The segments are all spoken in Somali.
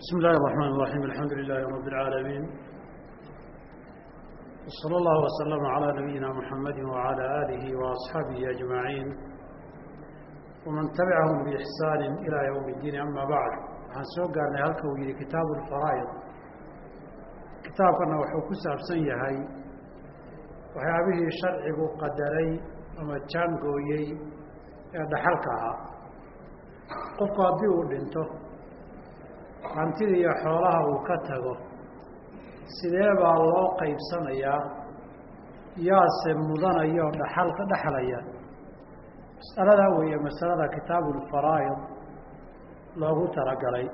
بسم الله الرحمن الرحيم الحمد لله رب العالمين وصلى الله وسلم على نبينا محمد وعلى آله وأصحابه أجمعين ومن تبعهم بإحسان إلى يوم الدين أما بعد waxaan soo gaarnay halka uu yihi kitaabu lfaraa'id kitaabkana wuxuu ku saabsan yahay waxyaabihii sharcigu qadaray ama jaangooyey ee dhaxalka ahaa. Qofku haddii uu dhinto hantida iyo xoolaha uu ka tago sidee baa loo qaybsanayaa yaase mudanaya oo dhaxal ka dhexlaya masaladaa weeye masalada kitaabu lfaraa'id loogu talagalay.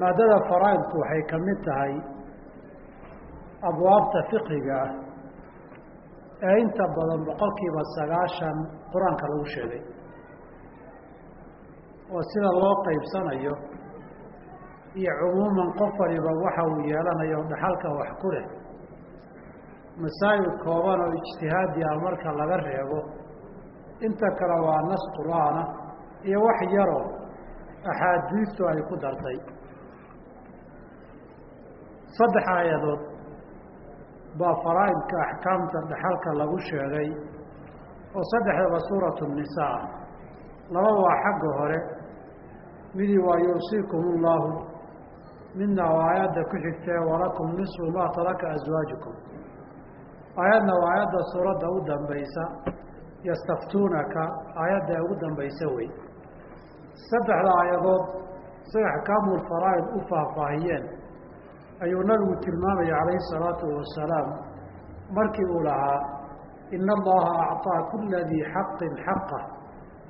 Maadada faraa'idku waxay ka mid tahay abwaabta fiqiga ah ee inta badan boqol kiiba sagaashan qur'aanka lagu sheegay oo sida loo qaybsanayo iyo cumuuman qof waliba waxa uu yeelanayo dhaxalka wax ku leh masaa'il kooban oo ijtihaadi ah marka laga reebo inta kale waa nas qur'aana iyo wax yaroo axaadiistu ay ku dartay. Saddex aayadood baa faraa'idka axkaamta dhaxalka lagu sheegay oo saddexdaba suuratu nisaa. Ah laba waa xagga hore. Midii waa yuusiikum ullaahu midna waa aayadda ku xigtee walakum nisfu maa taraka aswaajukum aayadna waa aayadda suuradda u dambaysa yastaftuunaka aayadda ugu dambaysa wey saddexda aayadood say axkaamul faraa'id u faahfaahiyeen ayuu nabigu tilmaamaya calayhi salaatu wasalaam markii uu lahaa ina allaha acطaa kula dii xaqin xaqah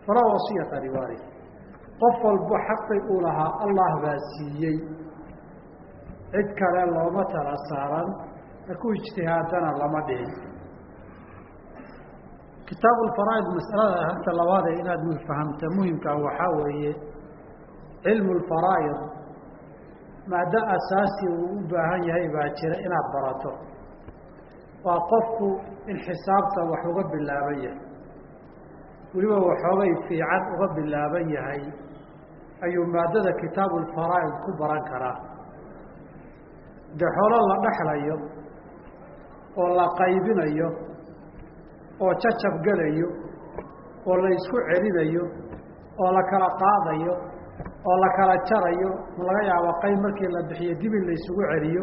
falaa wasiyata liwaarih qof walbo xaqi uu lahaa allah baa siiyey. Cid kale looma tala saaran haku ijtihaadana lama dhihin. Kitaabu lfaraa'id masalada hanta labaadee inaad fahamta muhimkaa waxaa weeye cilmu lfaraa'id maado asaasi uu u baahan yahay baa jira inaad barato. Waa qofku in xisaabta wax uga bilaaban yahay. Weliba waxoogay fiican uga bilaaban yahay ayuu maadada kitaabu lfaraa'id ku baran karaa. Dee xoolo la dhexlayo oo la qaybinayo oo jacab gelayo oo la isku celinayo oo la kala qaadayo oo la kala jarayo laga yaabo qayb markii la bixiyo dib in celiyo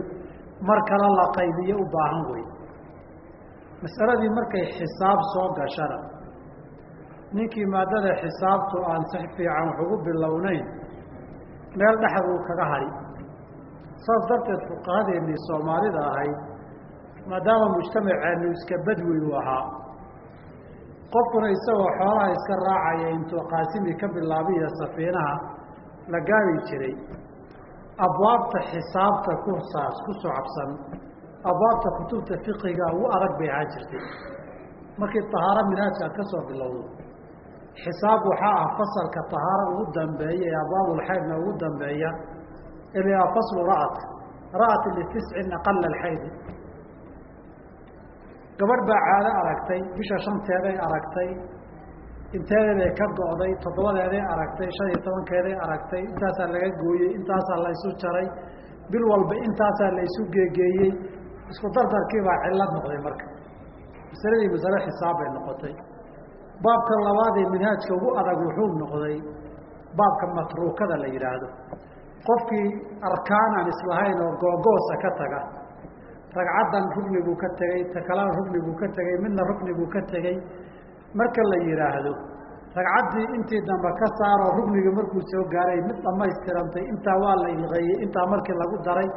mar kale la qaybiyo u baahan wey masaladii markay xisaab soo gashana ninkii maadada xisaabtu aan si fiican wax ugu bilownayn meel dhexduu kaga hadhi saas darteed fuqahadeennii soomaalida ahayd maadaama mujtamaceenu iska badwi u ahaa qofkuna isagoo xoolaha iska raacaya intuu qaasimi ka bilaabiyo safiinaha la gaari jiray abwaabta xisaabta kusaas ku socabsan abwaabta kutubta fiqiga ugu adag bay ahaan jirtay. Markii tahaaro minhaajka ka soo bilowdo xisaab waxaa ah fasalka tahaaro ugu dambeeya ee abwaabulxaydna ugu dambeeya ilaa faslu ra'at ra'at litiscin aqala alxaydi gabadh baa caado aragtay bisha shanteeday aragtay inteeday ka go'day toddobadeeday aragtay shan iyo tobankeeday aragtay intaasaa laga gooyey intaasaa la isu jaray bil walba intaasaa la isu geegeeyey isku dardarkii baa cillad noqday marka. Masaladii masale xisaab bay noqotay. Baabka labaadee minhaajka ugu adag wuxuu noqday baabka matruukada la yidhaahdo qofkii arkaan aan islahayn oo googoosa ka taga ragcaddan rugni buu ka tegey ta buu ka tegey midna rugni buu ka tegey marka la yidhaahdo ragcaddii intii dambe ka saaroo rugnigii markuu soo gaaray mid dhammaystirantay intaa waa la ilqeeyey intaa markii lagu daray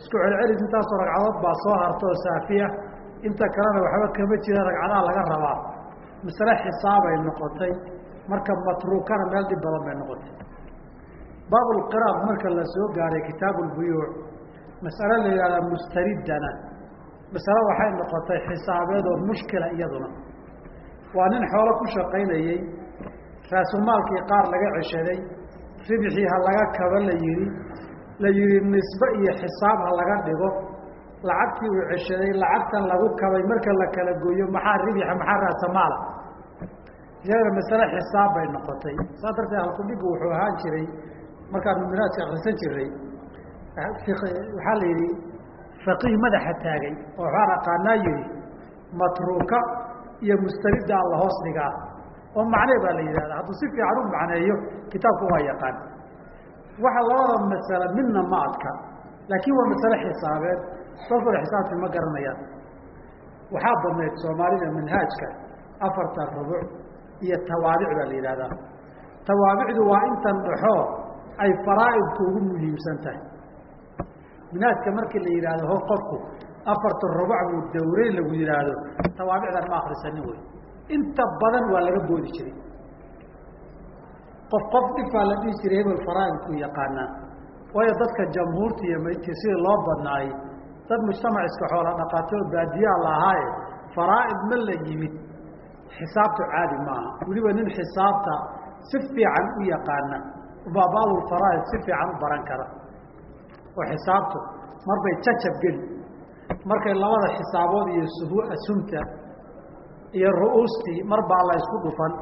isku celcelis intaasoo ragcadood baa soo harta oo saafiya. Inta kalena waxba kama jira ragcadaha laga rabaa. Masale xisaabay noqotay marka matruukana meel dhib badan bay noqotay. Baabulqiraaq marka la soo gaaray kitaabu lbuyuuc masale la yihahdaa mustariddana. Masale waxay noqotay xisaabeed mushkila iyaduna waa nin xoolo ku shaqaynayey raasumaalkii qaar laga ceshaday ribixii ha laga kaba la yihi la yihi nisbe iyo xisaab ha laga dhigo. Lacagtii uu ceshaday lacagtan lagu kabay marka la kala gooyo maxaa ribixa maxaa raasamaala iyadana masale xisaab bay noqotay. Saa darteed halkudhigu wuxuu ahaan jiray markaanu minaadka akrisan jiray waxaa la yidhi faqiih madaxa taagay oo waxaan aqaanaa yihi matruuka iyo mustarida alla hoos dhigaa oo macnee baa la yidhahda hadduu si fiican u macneeyo kitaabku waa yaqaan. Waxa labada masale midna ma adka. Laakiin waa masale xisaabeed. Dalkooda xisaabtii ma garanayaan waxaa badnayd soomaalida manhaajka afarta rubuc iyo tawaabic baa la yidhahdaa. Tawaabicdu waa intan dhaxoo ay faraa'idku ugu muhiimsan tahay. Manhaajka markii la yidhaahdo ho qofku afarta rubuc buu dawrey lagu yidhaahdo. Tawaabicdan ma akrisanin wey inta badan waa laga boodi jiray. Qof qof dhifaa la dhihi jiray hebel faraa'idku yaqaanaa waayo dadka jamhuurta iyo mt sida loo badnaayey dad mujtamac iska xoola dhaqaatoo baadiyaa la ahaaye faraa'id ma la yimid. Xisaabtu caadi maaha weliba nin xisaabta si fiican u yaqaana. Baabaaulfaraa'id si fiican u baran kara. Oo xisaabtu marbay jajab geli markay labada xisaabood iyo suhu asumta iyo ru'uustii mar baa la isku dhufan.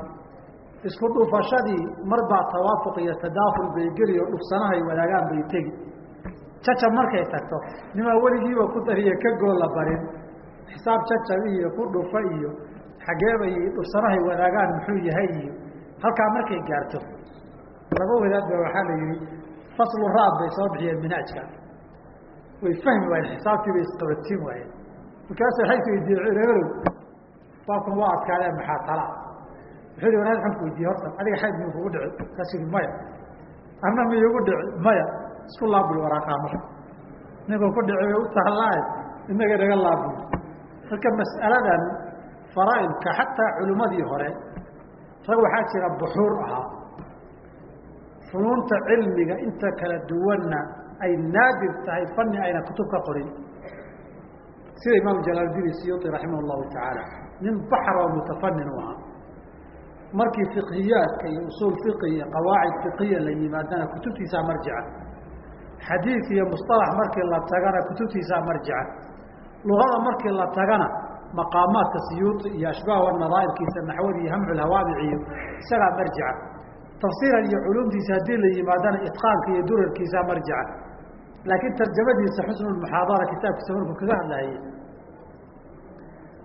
Isku dhufashadii mar baa tawaafuq iyo tadaaful bay geli oo dhufsanahay wadaagaan bay tegi. Jajab markay tagto nimaa weligiiba ku dariya ka goola barin. Xisaab jajab iyo ku dhufa iyo xageebay dhufsanahay wadaagaan muxuu yahay iyo halkaa markay gaarto. Laba wadaad ba waxaa la yihi faslu raad bay soo bixiyeen minaajka way fahmi waayeen xisaabtii bay isqabatiin waayeen. Markaasu waxay ku weydiiyeen eelow baabkan waa adkaadeen maxaa tala? Wuxuu wanaad waxaan ku weydiiyey horta adiga xayd miyuu kugu dhici markaasu yihi maya. Anna miyugu dhici maya. Isku laabul waraaqaa marka ninkuu ku dhici bay u tahalaaye inaga naga laabul? Marka mas'aladan faraa'idka xataa culimmadii hore rag waxaa jira buxuur ahaa. Funuunta cilmiga inta kala duwanna ay naadir tahay fani ayna kutub ka qorin. Sida imaam jalaaludin siyuuti raximah llahu tacaala nin baxr oo u ahaa. Markii fiqhiyaadka iyo usuul fiqi iyo qawaacid fiqiya la yimaadana kutubtiisaa marjica. Xadiid iyo musطalax markii la tagana kutubtiisaa marjica. Luqada markii la tagana maqaamaadka siyuuti iyo ashbaah wanadaa'irkiisa naxwadi iyo hamculhawaamic iyo isagaa marjica tafsiiran iyo culumtiisa haddii la yimaadana itqaanka iyo durarkiisaa marjica laakiin tarjamadiisa xusnulmuxaadara kitaabkiisa markuu kaga hadlayay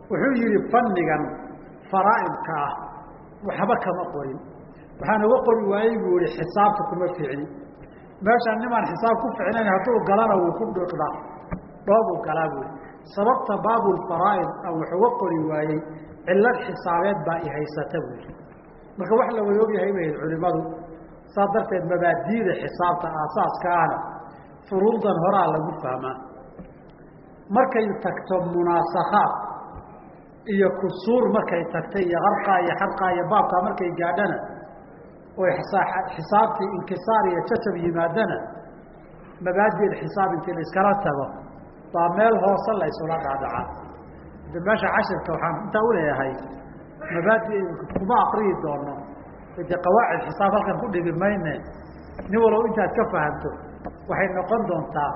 wuxuu yihi fannigan faraa'idka ah waxba kama qorin. Waxaan uga qori waayey buu yihi xisaabta kuma fiicni meeshaan nimaan xisaab ku ficnayn hadduu galana wuu ku dhuuqdaa dhoobuu galaa buu yihi sababta baabulfaraa'id aan wax uga qori waayey cillad xisaabeed baa i haysata buu yihi marka wax la wada ogyahay bay culimadu saas darteed mabaadiida xisaabta aasaaska ahna furuudan horaa lagu fahmaa. Markay tagto munaasakaad iyo kusuur markay tagtay iyo qarqaa iyo xarqaa iyo baabkaa markay gaadhana oy xisaabtii inkisaar iyo jajab yimaadana mabaadiil xisaab intii la iskala tago baa meel hoose la isula dhaadhacaa. De meesha cashirka waxaan intaa uleeyahay mabaadi kuma akriyi doono. De qawaacid xisaab halkan ku dhigi mayne nin walow intaad ka fahamto waxay noqon doontaa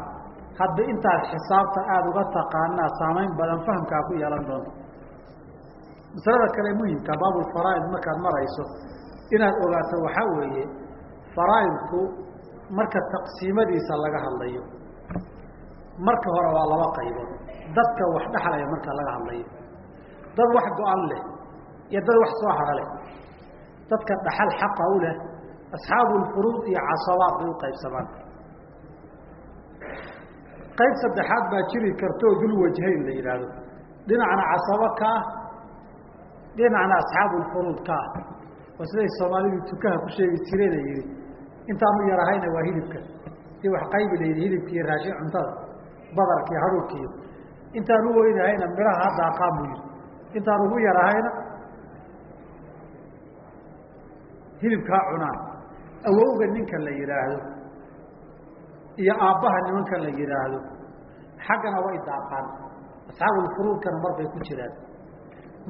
hadda intaad xisaabta aada uga taqaanaa saamayn badan fahamkaa ku yeelan doonta masalada kale muhimka baabulfaraa'id markaad marayso inaad ogaato waxaa weeye faraa'idku marka taqsiimadiisa laga hadlayo marka hore waa laba qaybood. Dadka wax dhexlaya marka laga hadlayo. Dad wax go-an leh iyo dad wax soo leh dadka dhaxal xaqa u leh asxaabu lfuruud iyo casabaad bay u qaybsamaan. Qayb saddexaad baa jiri kartoo dul wajhayn la yidhaahdo dhinacna casabo ka ah dhinacna asxaabu lfuruud ka ah. Oo siday soomaalidu tukaha ku sheegi jireen ay yihi intaanu yarahayna waa hilibka. Si wax qaybi la yidhi hilibkiiyo raashin cuntada badarkiiyo haruurkiiyo intaan u weynahayna midhaha hadda aqaan buu yihi intaan ugu yarahayna hilibkaa cunaan awowga ninka la yidhaahdo iyo aabbaha nimanka la yidhaahdo xaggana way daaqaan. Asxaabulfuruudkana mar bay ku jiraan.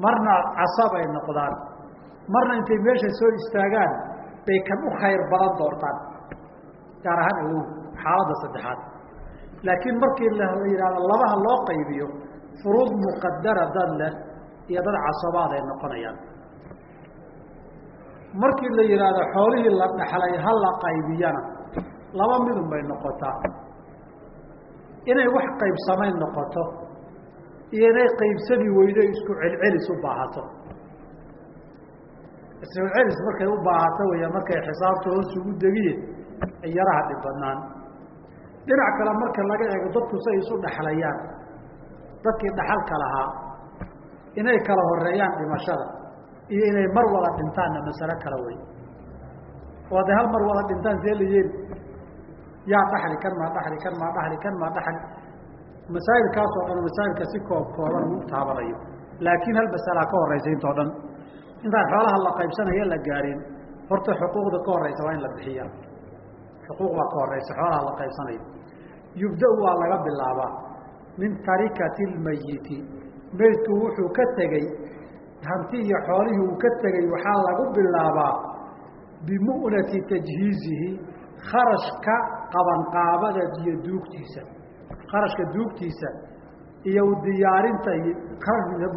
Marna casabay noqdaan. Marna intay meesha soo istaagaan bay kan u khayr badan doortaan. Gaar ahaan awowga xaaladda saddexaad. Laakiin markii la yidhahdo labaha loo qaybiyo furuud muqadara dad leh iyo dad casabaad ay noqonayaan markii la yidhaahdo xoolihii la dhaxlay ha la qaybiyana laba midun bay noqotaa inay wax qaybsamayn noqoto iyo inay qaybsami weydo isku celcelis u baahato. Isku celis markay u baahato weya markay xisaabta hoos ugu degiye ay yaraha dhib badnaan. Dhinac kale marka laga eego dadku say isu dhexlayaan dadkii dhaxalka lahaa inay kala horeeyaan dhimashada iyo inay mar wada dhintaanna masalo kala wey oo hadday hal mar wada dhintaan see la yeeli. Yaa dhaxli kan maa dhaxli kan maa dhaxli kan maa dhaxli. Masaa'ilkaas oo dhan masaa'ilka si koob kooban taabanayo. Laakiin hal masalaa ka horeysa intoo dhan intaan xoolaha la qaybsanayo la gaarin horta xuquuqda ka horeysa waa in la bixiyaa. Xuquuq baa ka horeysa xoolaha la qaybsanayo yubda- waa laga bilaabaa. Min tarikati lmayiti meydku wuxuu ka tegey hanti iyo xoolihii uu ka tegey waxaa lagu bilaabaa bimu'nati tajhiizihi kharashka qabanqaabada iyo duugtiisa. Kharashka duugtiisa iyo diyaarinta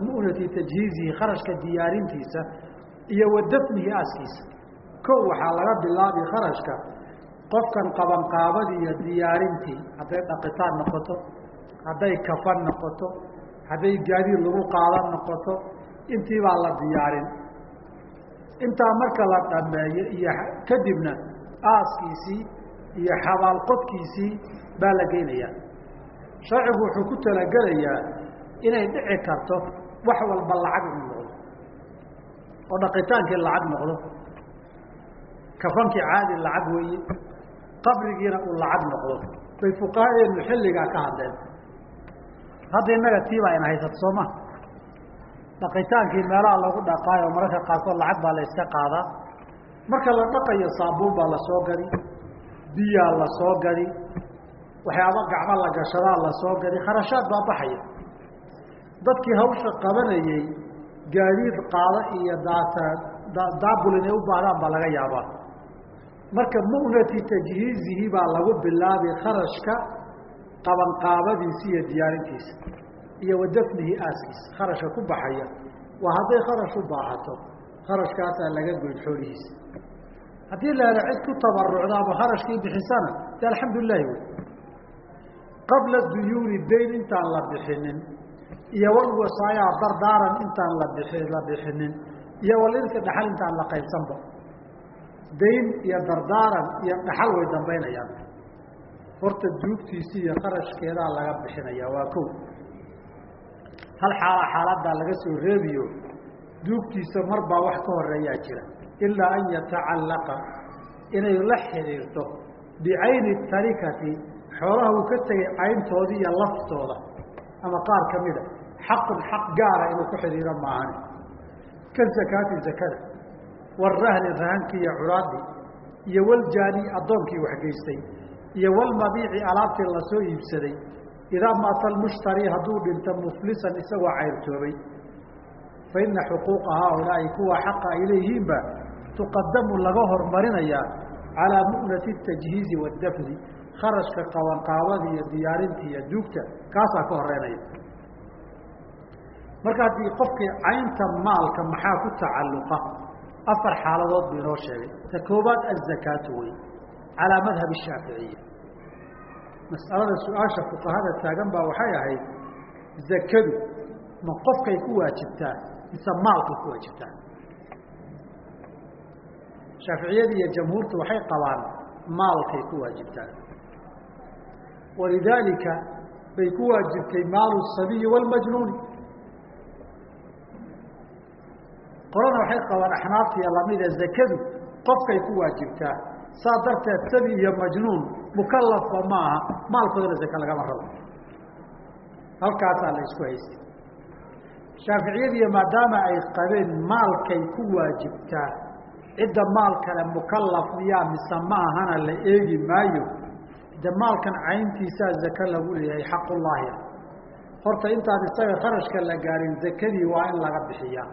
mu'nati tajhiizihi kharashka diyaarintiisa iyo wa dafnihi aaskiisa. Kow waxaa laga bilaabi kharashka qofkan qabanqaabadii iyo diyaarintii hadday dhaqitaan noqoto hadday kafan noqoto hadday gaadiid lagu qaadan noqoto intii baa la diyaarin. Intaa marka la dhameeyo iyo kadibna aaskiisii iyo xabaalqodkiisii baa la geynayaa. Sharcigu wuxuu ku talagelayaa inay dhici karto wax walba lacag inu noqdo oo dhaqitaankii lacag noqdo. Kafankii caadi lacag weeye qabrigiina uu lacag noqdo. Bay fuqahadeenu xilligaa ka hadleen. Hadda innaga tiibaa ina haysato soo ma dhaqitaankii meelaha lagu dhaqaayo mararka qaarkood lacag baa la iska qaadaa marka la dhaqayo saabuun baa la soo gadi biyaa la soo gadi waxyaaba gacmo la gashadaa la soo gadi kharashaad baa baxaya. Dadkii hawsha qabanayey gaadiid qaada iyo daabul inay u baahdaan baa laga yaabaa. Marka mu'nati tajhiizihi baa lagu bilaabi kharashka qabanqaabadiisa iyo diyaarintiisa iyo wa dafnihi aaskiisa kharashka ku baxaya. Waa hadday kharash u baahato. Kharashkaasaa laga goyn xoolihiisa. Haddii la helo cid ku tabarucda ama kharashkii bixisana de alxamdulilahi wey. Qabla duyuuni dayn intaan la bixinin iyo walwasaayaa dardaaran intaan la bi la bixinin iyo walirka dhaxal intaan la qaybsanba. Dayn iyo dardaaran iyo dhaxal way dambaynayaan. Horta duugtiisi iyo kharashkeedaa laga bixinaya waa ko hal xaala xaaladaa laga soo reebiyo duugtiisa mar baa wax ka horeeyaa jira. Ilaa an yatacallaqa inay la xidhiirto bicayni tarikati xoolaha uu ka tegay cayntooda iyo laftooda. Ama qaar ka mida xaqun xaq gaara inuu ku xidhiiro maahani. Ka zakaati zakada warahni rahankii iyo curaadii iyo waljaani addoonkii waxgeystay iyo walmabiici alaabtii la soo iibsaday idaa maata almushtari hadduu dhinto muflisan isagoo cayrtoobay fa ina xuquuqa haaulaa'i kuwa xaqa ay leeyihiinba tuqadamu laga hormarinayaa calaa mu'nati tajhiizi waddafni kharashka qabanqaabada iyo diyaarinta iyo duugta kaasaa ka horeynaya marka haddii qofkii caynta maalka maxaa ku tacalluqa afar xaaladood buu inoo sheegay ta koobaad azakaatu wey calaa madhab shaaficiya mas'alada su'aasha fuqahada taagan baa waxay ahayd zakadu ma qofkay ku waajibtaa mise maalkay ku waajibtaa? Shaaficiyada iyo jamhuurtu waxay qabaan maalkay ku waajibtaa. Walidaalika bay ku waajibtay maalu sabiyi wاlmajnuuni qolana waxay qabaan axnaaftiiyo lamida zakadu qofkay ku waajibtaa saa darteed sabi iyo majnuun mukalafba ma aha maalkoodana zake lagama rabo. Halkaasaa la isku haystay. Shaaficiyadiiyo maadaama ay qabeen maalkay ku waajibtaa cidda maal kale mukalaf miyaa mise ma ahana la eegi maayo de maalkan cayntiisaa zake lagu leeyahay xaqullaahi horta intaan isaga kharashka la gaarin zakadii waa in laga bixiyaa.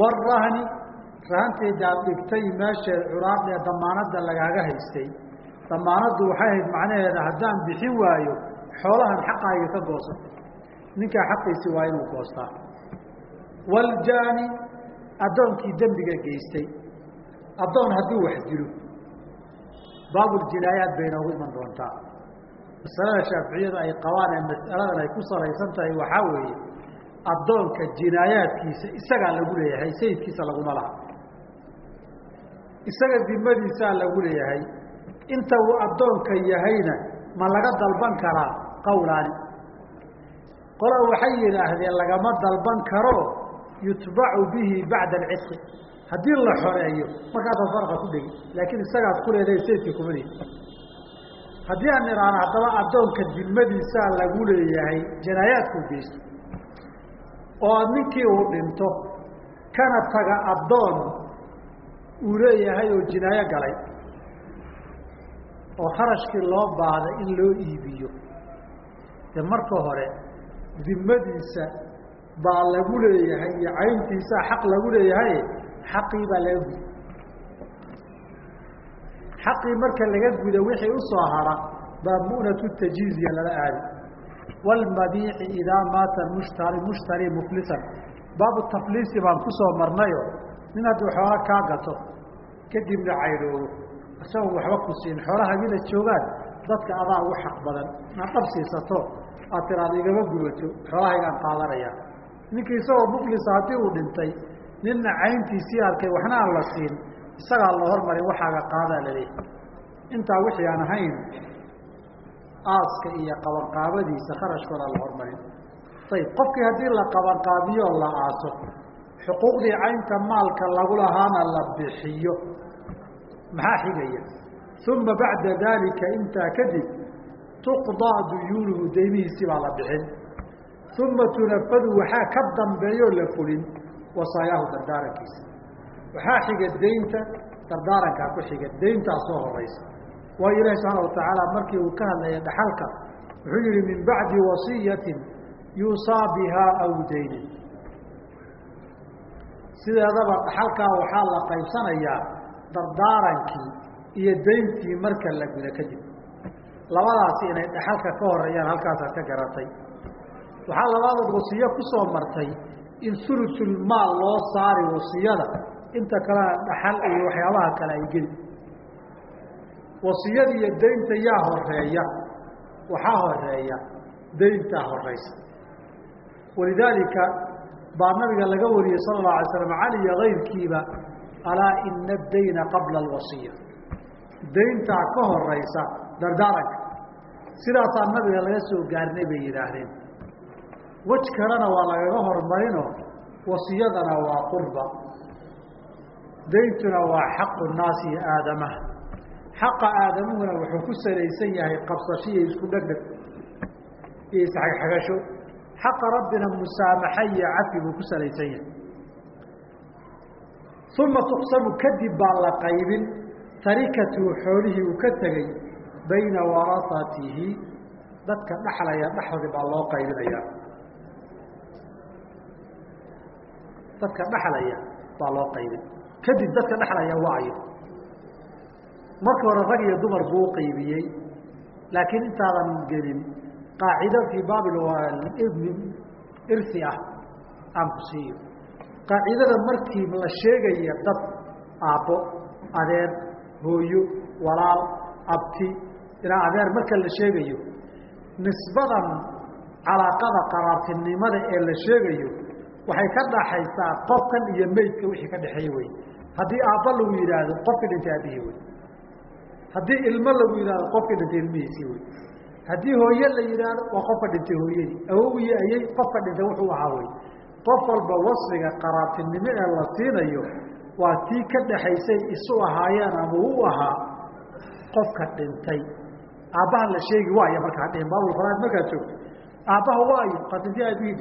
Warahni rahantaydaad dhigtay meesha curaad ee damaanada lagaaga haystay. Damaanaddu waxay ahayd macnaheeda haddaan bixin waayo xoolahan xaqaaga ka goosan ninkaa xaqiisi waa inuu goostaa. Waljaani addoonkii dembiga geystay. Addoon hadduu wax dilo baabuljinaayaat bay inoogu iman doontaa. Masalada shaaficiyada ay qabaan ee mas'aladan ay ku salaysan tahay waxaa weeye addoonka jinaayaadkiisa isagaa lagu leeyahay sayidkiisa laguma laha isaga dimadiisaa lagu leeyahay. Inta uu addoonka yahayna ma laga dalban karaa qawlaani qola waxay yidhaahdeen lagama dalban karo yutbacu bihi bacda alcidqi haddii la xoreeyo markaasa farqa ku dhegi laakiin isagaad ku leedahay sayidka kuma lehi haddii aan idhaahno haddaba addoonka dimadiisaa lagu leeyahay jinaayaadkuu geysto. Oo ninkii uu dhinto kana taga addoon uu leeyahay oo jinaayo galay oo kharashkii loo baahday in loo iibiyo. Dee marka hore dimadiisa baa lagu leeyahay iyo cayntiisaa xaq lagu leeyahay xaqii baa laga guda. Xaqii marka laga guda wixii u soo hara baa mu'natu tajiiziya lala aadi. Wlmabiixi idaa maata mushtari mushtari muflisan. Baabu tafliisi baan ku soo marnayo nin hadduu xoola kaa gato kadibna caydhoobo isagoon waxba ku siin xoolahagina joogaan dadka adaa ugu xaq badan. Inaad dhab siisato aad tiraada igama gubato xoolahaygaan qaadanaya ninkii isagoo muflisa haddii uu dhintay ninna cayntiisii arkay waxna aan la siin. Isagaa la hormarin waxaaga qaadaa laleeyahy intaa wixii aan ahayn aaska iyo qabanqaabadiisa kharashkooda la hormarin. Ayib qofkii haddii la qabanqaabiyo la aaso xuquuqdii caynta maalka lagu lahaana la bixiyo. Maxaa xigaya? Uma bacda daalika intaa kadib tuqdaa duyuunuhu deymihiisii baa la bixin. Uma tunafadu waxaa ka dambeeyoo la fulin wasaayaahu dardaarankiisa. Waxaa xiga deynta dardaarankaa ku xiga deyntaa soo horaysa. Waayo ilahi subxaana watacaala markii uu ka hadlaya dhaxalka wuxuu yihi min bacdi wasiyatin yuusaa bihaa aw daynin sideedaba dhaxalkaa waxaa la qaybsanayaa dardaarankii iyo deyntii marka la guda kadib labadaasi inay dhaxalka ka horeeyaan halkaasaad ka garatay. Waxaa labaadood wasiyo ku soo martay in sulusulmaal loo saari wasiyada. Inta kalena dhaxal iyo waxyaabaha kale ay geli. Wasiyada iyo deynta yaa horreeya waxaa horreeya deyntaa horeysa walidaalika baa nabiga laga wariyey sala allahu alay slam cali iyo kayrkiiba alaa ina adayna qabla alwasiya. Deyntaa ka horeysa dardaaranka. Sidaasaa nabiga laga soo gaarnay bay yidhaahdeen. Wej kalena waa lagaga hormarino wasiyadana waa qurba. Deyntuna waa xaqu naasi iyo aadamaha xaqa aadamuhuna wuxuu ku salaysan yahay qabsasho iyo isku dhegdheg iyo isxagxagasho xaqa rabbina musaamaxa iyo cafi buu ku salaysan yahay. Uma tuqsamu kadib baa la qaybin tarikatuhu xoolihii uu ka tegey bayna warasatihi dadka dhaxlaya dhexdoodii baa loo qaybinaya dadka dhaxlaya baa loo qaybin. Kadib dadka dhexlaya waayo marka hore rag iyo dumar buu uqaybiyey laakiin intaadan gelin qaacido fii baabil irsi ah aan ku siiyo qaacidada markii la sheegaya dad aabbo adeer hooyo walaal abti ilaa adeer marka la sheegayo nisbadan calaaqada qaraartinimada ee la sheegayo waxay ka dhaxaysaa qofkan iyo meydka wixii ka dhexeeye wey haddii aabba lagu yidhaahdo qofka dhintay aabihii wey haddii ilmo lagu yidhahdo qofka dhintay ilmihiisii wey haddii hooye la yidhaahdo waa qofka dhintay hooyadii. Awowii ayay qofka dhintay wuxuu ahaa wey qof walba wasfiga qaraartinimo ee la siinayo waa tii ka dhaxaysay isu ahaayeen ama u ahaa qofka dhintay. Aabbaha la sheegi waaya markaa dhihin baabulfaraad markaad joogto aabbaha waayo ka dhintay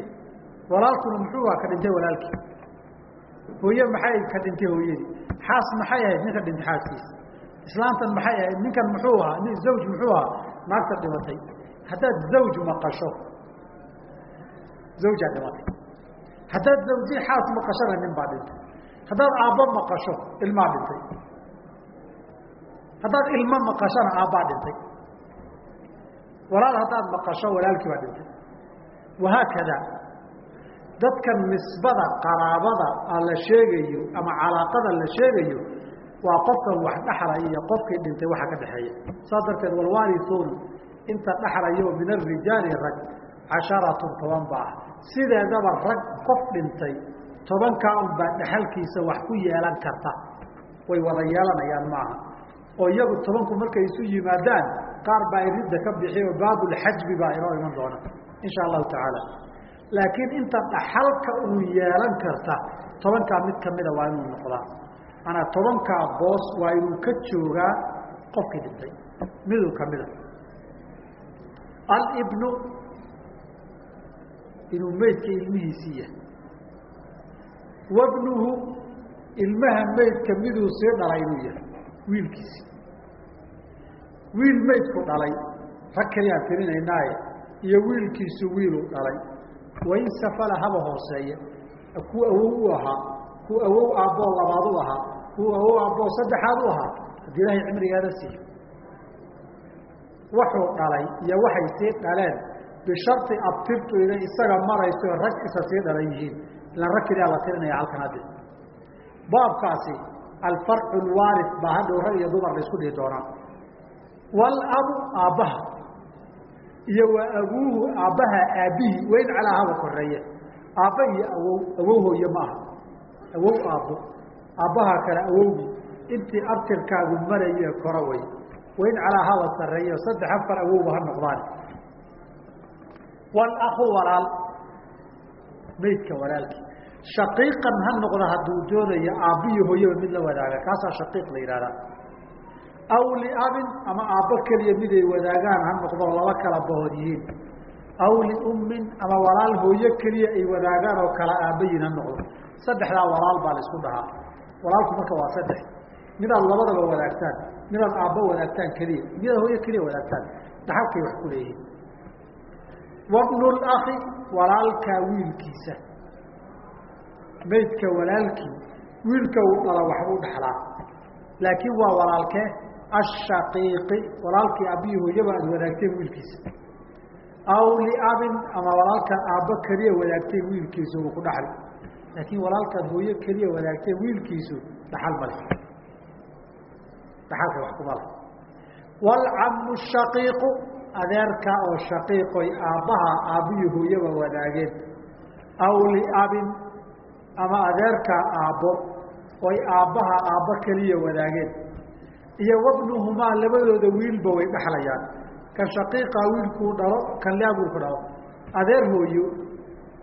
walaalkuna muxuu aha ka dhintay walaalkii. Hooye maxay ka dhintay hooyadii? Xaas maxay ahayd ninka dhintay xaaskiisa? Islaantan maxay ahayd? Ninkan muxuu ahaa? Zawj muxuu ahaa naagta dhimatay. Haddaad zawj maqasho zawjaa dhimatay. Haddaad zawji xaas maqashona nin baa dhintay. Haddaad aabbo maqasho ilmaa dhintay. Haddaad ilmo maqashana aabbaa dhintay. Walaal haddaad maqasho walaalkii baa dhintay. Wahaakada dadkan nisbada qaraabada la sheegayo ama calaaqada la sheegayo waa qofkan wax dhaxlaya iyo qofkii dhintay waxa ka dhexeeya. Saas darteed walwaarisuuna inta dhaxlayo min arijaali rag casharatun toban ba ah. Sideedaba rag qof dhintay tobankaa unbaa dhexalkiisa wax ku yeelan karta. Way wada yeelanayaan maaha oo iyagu tobanku markay isu yimaadaan qaar baa iridda ka bixi oo baabulxajbi baa inoo iman doona insha allahu tacaala. Laakiin inta dhaxalka uu yeelan karta tobankaa mid kamida waa inuu noqdaa manaa tobankaa boos waa inuu ka joogaa qofkii dhintay. Miduu kamida alibnu inuu meydka ilmihiisii yahay. Wabnuhu ilmaha meydka miduu sii dhalay inuu yahay wiilkiisi wiil meydku dhalay rag kaliyaan tirinaynaaye iyo wiilkiisu wiiluu dhalay. Wain safala haba hooseeya kuu awow u ahaa kuu awow aabboo labaad u ahaa kuu awow aabboo saddexaad u ahaa haddii ilaahay cimrigaada siiyo wuxuu dhalay iyo waxay sii dhaleen bisharti abtirtu inay isaga marayso rag isa sii dhalan yihiin ilaan rag keliyaa la tirinaya halkan hadde baabkaasi alfarcu lwaaris baa hadhow rag iyo dumar la isku dhihi doonaa. Walabu aabbaha iyo wa abuuhu aabbaha aabbihii weyn calaa haba koreeye aabba iyo awow awow hooye ma aha awow aabbo. Aabbaha kale awowgii intii abtirkaagu maraye koro way. Wain calaa haba sareeyo saddex afar awowba ha noqdaan. Walaku walaal. Meydka walaalkii. Shaqiiqan ha noqda hadduu doonayo aabbiyo hooyaba mid la wadaaga. Kaasaa shaqiiq la yidhahdaa aw liabin ama aabbo keliya miday wadaagaan ha noqdo laba kala bahood yihiin. Aw liummin ama walaal hooyo keliya ay wadaagaan oo kala aabbayin ha noqdo saddexdaa walaal baa la dhahaa. Walaalku marka waa saddex. Midaad labadaba wadaagtaan midaad aabbo wadaagtaan keliya midaad hooyo keliya wadaagtaan dhaxalkay wax ku leeyihiin. Wabnulakhi walaalkaa wiilkiisa. Meydka walaalkii wiilka uu dhala waxbuu dhaxlaa. Laakiin waa walaalkee ashaqiiqi walaalkii aabbihi hooyaba aad wadaagteen wiilkiisa. Aw liabin ama walaalkaad aabbo keliya wadaagteen wiilkiisu uu ku dhaxli laakiin walaalkaad hooyo keliya wadaagteen wiilkiisu dhaxal male dhaxalka wax kuma le waalcamu shaqiiqu adeerka oo shaqiiqoy aabbaha aabbihi hooyaba wadaageen aw liabin ama adeerkaa aabbo oy aabbaha aabbo keliya wadaageen iyo wabnuhumaa labadooda wiilba way dhexlayaan kan shaqiiqa wiilkuu dhalo kan liabulku dhalo. Adeer hooyo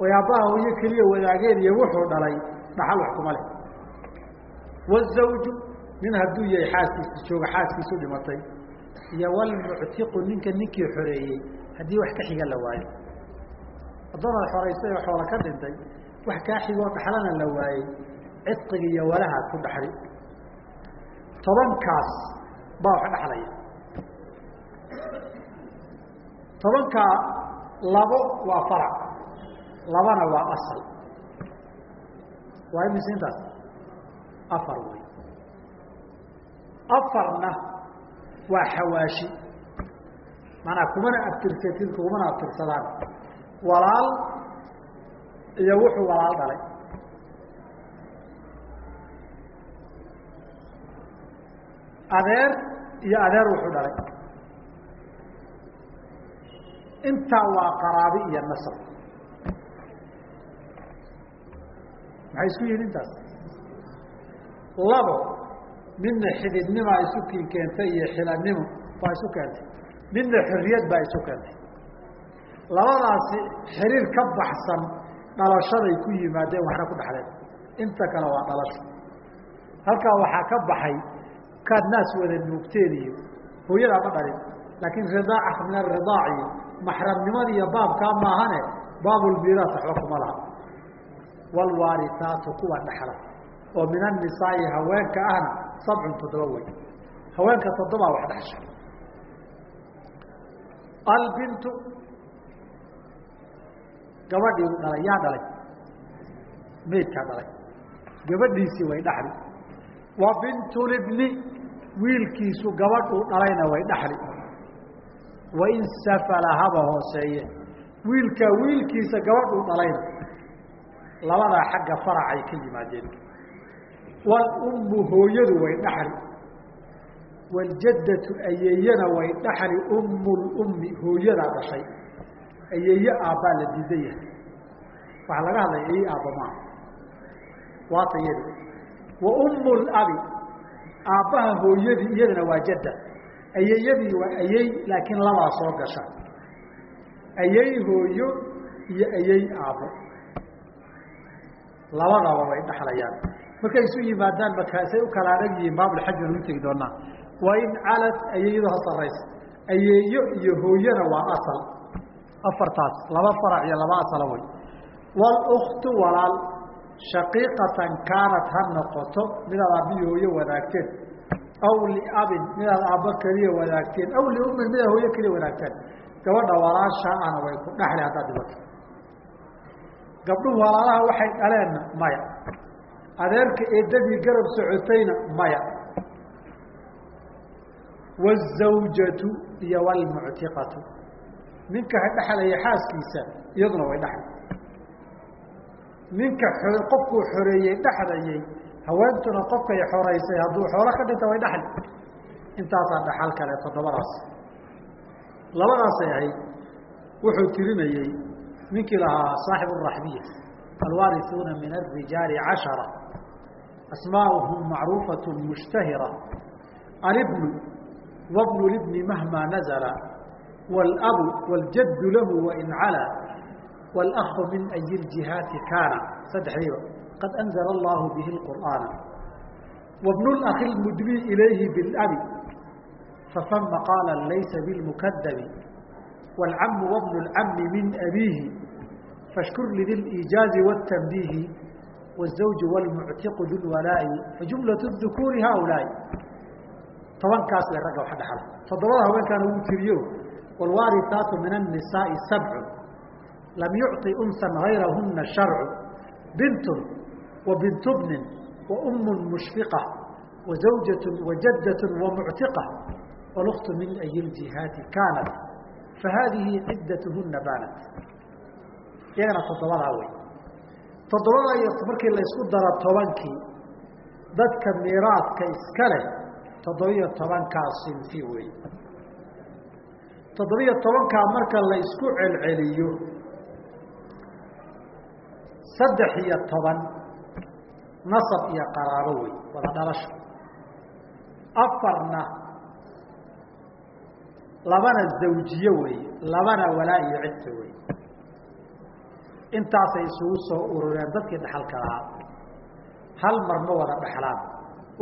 oy aabbaha hooyo keliya wadaageen iyo wuxuu dhalay dhaxal wax kuma leh. Wazawju nin hadduu yahay xaaskiisa jooga xaaskiisu dhimatay. Iyo walmuctiqu ninka ninkii xoreeyey haddii wax ka xiga la waayo. Addoonaad xoraysay oo xoola ka dhintay wax kaa xigoo dhaxlana la waayey cidqiga iyo walahaad ku dhaxli. Tobankaas baa wax dhexlaya tobankaa labo waa farac labana waa asal. Waa imise intaas? Afar wey afarna waa xawaashi. Maanaa kumana abtirsatid kumana abtirsadaan. Walaal iyo wuxuu walaal dhalay. Adeer iyo adeer wuxuu dhalay. Intaa waa qaraabi iyo nasab maxay isku yihiin intaas. Labo midna xididnimaa isu kii keentay iyo xilannimo baa isu keentay. Midna xorriyad baa isu keentay. Labadaasi xiriir ka baxsan dhalashaday ku yimaadeen waxna ku dhexleen inta kale waa dhalasho. Halkaa waxaa ka baxay kaad naas wada nuugteen iyo hooyadaa ma dhalin. Laakiin ridaaca min aridaaci maxramnimada iyo baabkaa maahane baabulmiiraas waxba kuma laha waalwaarisaatu kuwa dhexla oo min annisaai haweenka ahna sabcun toddoba wey haweenka toddobaa wax dhexsha albintu gabadhii u dhalay yaa dhalay meydkaa dhalay gabadhiisii way dhaxli wa bintulibni wiilkiisu gabadhuu dhalayna way dhaxli wain safala haba hooseeye wiilkaa wiilkiisa gabadhuu dhalayna labadaa xagga faracay ka yimaadeen. Walummu hooyadu way dhaxli waaljaddatu ayeeyana way dhaxli ummu lummi hooyadaa dhashay. Ayeeye aabbaa la diidan yahay. Waxaa laga hadlaya ayeeye aabba maaha waata iyadi wa ummu labi aabbaha hooyadii iyadana waa jadda. Ayeeyadii waa ayey laakiin labaa soo gasha. Ayey hooyo iyo ayey aabbo labadaba way dhaxlayaan. Markay isu yimaadaan makaasay u kala adhag yihiin baabulxaj baan ugu tegi doonaa. Wain calad ayeeyadu ha saraysa ayeeyo iyo hooyana waa asal. Afartaas laba farac iyo laba asala way. Wاlktu walaal shaqiiqatan kaanat ha noqoto midaad aabbihi hooyo wadaagteen. Aw liabin midaad aabbo keliya wadaagteen. Aw liummin midaad hooyo keliya wadaagteen. Gabadha walaashaa ana way ku dhaxli haddaad dhibato gabdhuhu walaalaha waxay dhaleenna maya. Adeerka eedadii garab socotayna maya. Wazawjatu iyo walmuctiqatu. Ninka dhexlaya xaaskiisa iyaduna way dhexla ninka qofkuu xoreeyey dhexlayey haweentuna qofkay xoraysay hadduu xoolo ka dhinta way dhexli intaasaa dhexal kale toddobadaas labadaasay ahayd wuxuu tirinayay ninkii lahaa saaxibu raxbiya alwaarisuuna min الrijaali caشhara asmaa'uhum macruufaة mushtahira alibnu wabnu libni mahma nazla wاlabu wاljaddu lahu wain calaa wاlأhu min أyi اljihaati kaana saddexdiiba qad anzla allahu bihi اqur'aana wabnu اlأkhi اlmudbi ilayhi biاlabi fafama qaala laysa bilmukadabi wاlcamu wabnu اlcami min abiihi fashkur lidi اliijaazi wالtanbiihi wالزawju wاlmuctiqu du lwalaa'i fajumlaة الذukuuri haulaa'i tobankaas le ragga wax dhexla toddobada haweenkaana uu tiriyo wاlwaariثaatu min الnisaaءi sabcu lam yucطi unsan gayrahuna sharcu bintun wa bintu bnin wa umu mushfiqa wa zawjaة wajadaة wamuctiqa wاlktu min ayi اljihaati kaanat fahaadihi cidatهuna baanat iyagana toddobadaa wey toddobadaa iyo markii laysku daro tobankii dadka miiraadka iska leh toddobiyo tobankaa sinfi wey toddobiyo tobankaa marka la isku celceliyo saddex iyo toban nasab iyo qaraabo wey wada dhalasho afarna labana zawjiye wey labana walaa iyo cidta wey intaasay isugu soo urureen dadkii dhaxalka lahaa. Hal mar ma wada dhexlaan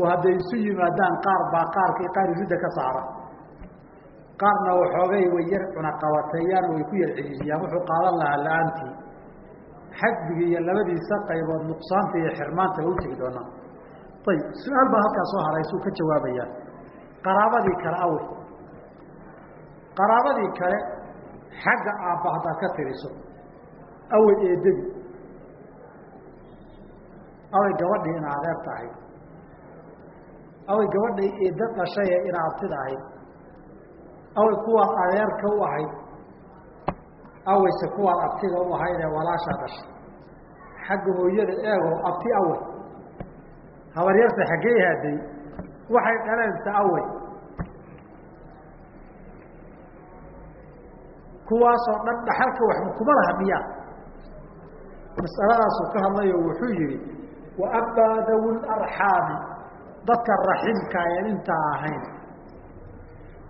oo hadday isu yimaadaan qaar baa qaarkii qaar iridda ka saara. Qaarna waxoogay way yar cunaqabateeyaan way ku yar celiiriyaan wuxuu qaadan lahaa la'aantii. Xajbigii iyo labadiisa qaybood nuqsaanta iyo xirmaanta ba u tegi doonaa. Ayib su'aal baa halkaa soo haray suu ka jawaabayaa qaraabadii kale awe qaraabadii kale xagga aabba haddaad ka tiriso awey eedadii away gabadhii ina adeer tahay. Away gabadhay eedda dhashay ee ina abtida ahayd away kuwaad adeerka u ahayd awayse kuwaad abtiga u ahayd ee walaashaa dhashay. Xagga hooyada eegoo abti awey. Habaryarta xaggee haaday waxay dhaleensa awey kuwaasoo dhan dhaxalka waxba kuma laha miyaa masaladaasuu ka hadlayo wuxuu yihi waabaa dawi larxaami dadka raximka aan intaa ahayn.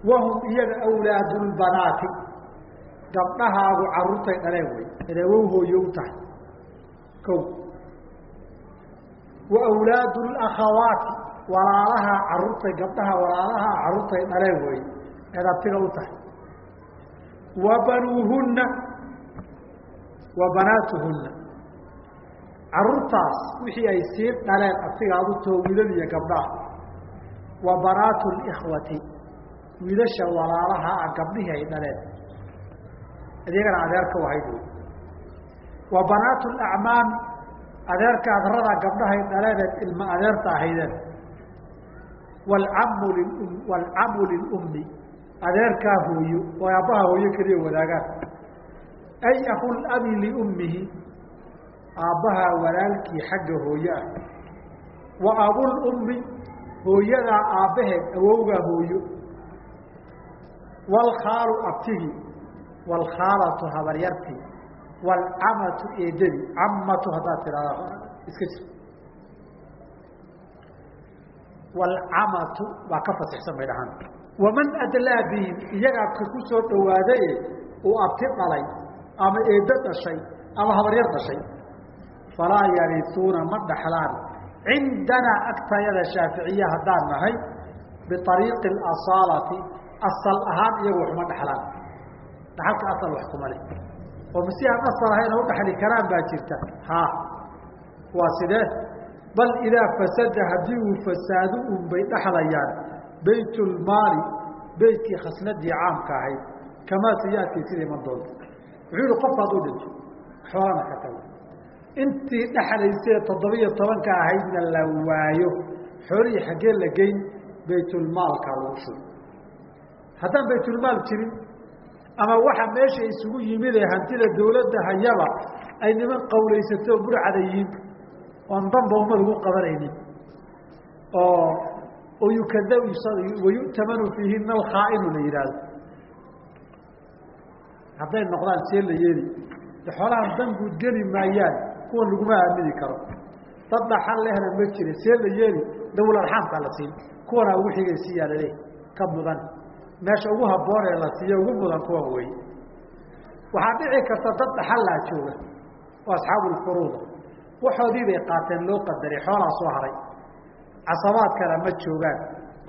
Wahum iyaga awlaadu lbanaati gabdhahaagu caruurtay dhaleen wey ereewow hooyo u tahay. Ko wa awlaadu lakhawaati walaalaha caruurtay gabdhaha walaalaha caruurtay dhaleen wey eed u tahay wa banuuhunna wa banaatuhunna caruurtaas wixii ay sii dhaleen abtigaadu too wiilal iyo gabdhaha wa banaatu likhwati wiilasha walaalaha a gabdhihii ay dhaleen adeegana adeerka u ahayd wey wa banaatu lacmaami adeerka adrada gabdhahay dhaleeneed ilma adeerta ahaydeen walcamu lilummi adeerkaa hooyo oo aabbaha hooyo keliya wadaagaan ay akulabi liummihi aabbahaa walaalkii xagga hooye ah. Wa abulummi hooyadaa aabbaheed awowgaa hooyo. Waalkhaalu abtigii waalkhaalatu habaryartii waalcamatu eedadii camatu haddaad tidhahda iska jir. Waalcamatu baa ka fasixsan bay dhahaan waman adlaa bihim iyagaa ka ku soo dhawaadaye uu abti dhalay ama eeddo dhashay ama habaryar dhashay falaa yarisuuna ma dhaxlaan cindanaa agtayada shaaficiye haddaan nahay biariiqi asaalati asal ahaan iyagu waxuma dhaxlaan dhaxalka asal wax kuma leh oo masi asal ahayna u dhaxli karaan baa jirta ha waa sidee bal idaa fasada haddii uu fasaado un bay dhaxlayaan baytulmaali beytkii khasnadii caamka ahayd kamaa siyaadkii sida iman doonta wuxuu yihi qofka hadduu dhinto xoolana ka tago. Intii dhexlaysee toddobiyo tobanka ahaydna la waayo. Xoolihii xaggee la geyn baytulmaalkaa lagu shugo haddaan baytulmaal jirin ama waxa meesha isugu yimid ee hantida dawladda hayaba ay niman qawlaysato burcada yihiin oon danba uma lagu qabanaynin. Oo oo yukada wayu'tamanu fiihina alkhaa'inu la yidhaahdo hadday noqdaan see la yeeli. De xoolahan dan guud geli maayaan kuwan laguma aamini karo. Dad dhaxal lehna ma jira see la yeeli dawul arxaamkaa la siin. Kuwanaa ugu xigay siiyaa laleeyahy ka mudan. Meesha ugu habboon ee la siiyo ugu mudan kuwan wey waxaa dhici karta dad dhaxallaa jooga oo asxaabulfuruuda waxoodii bay qaateen loo qadaray xoolaa soo haray casabaadkana ma joogaan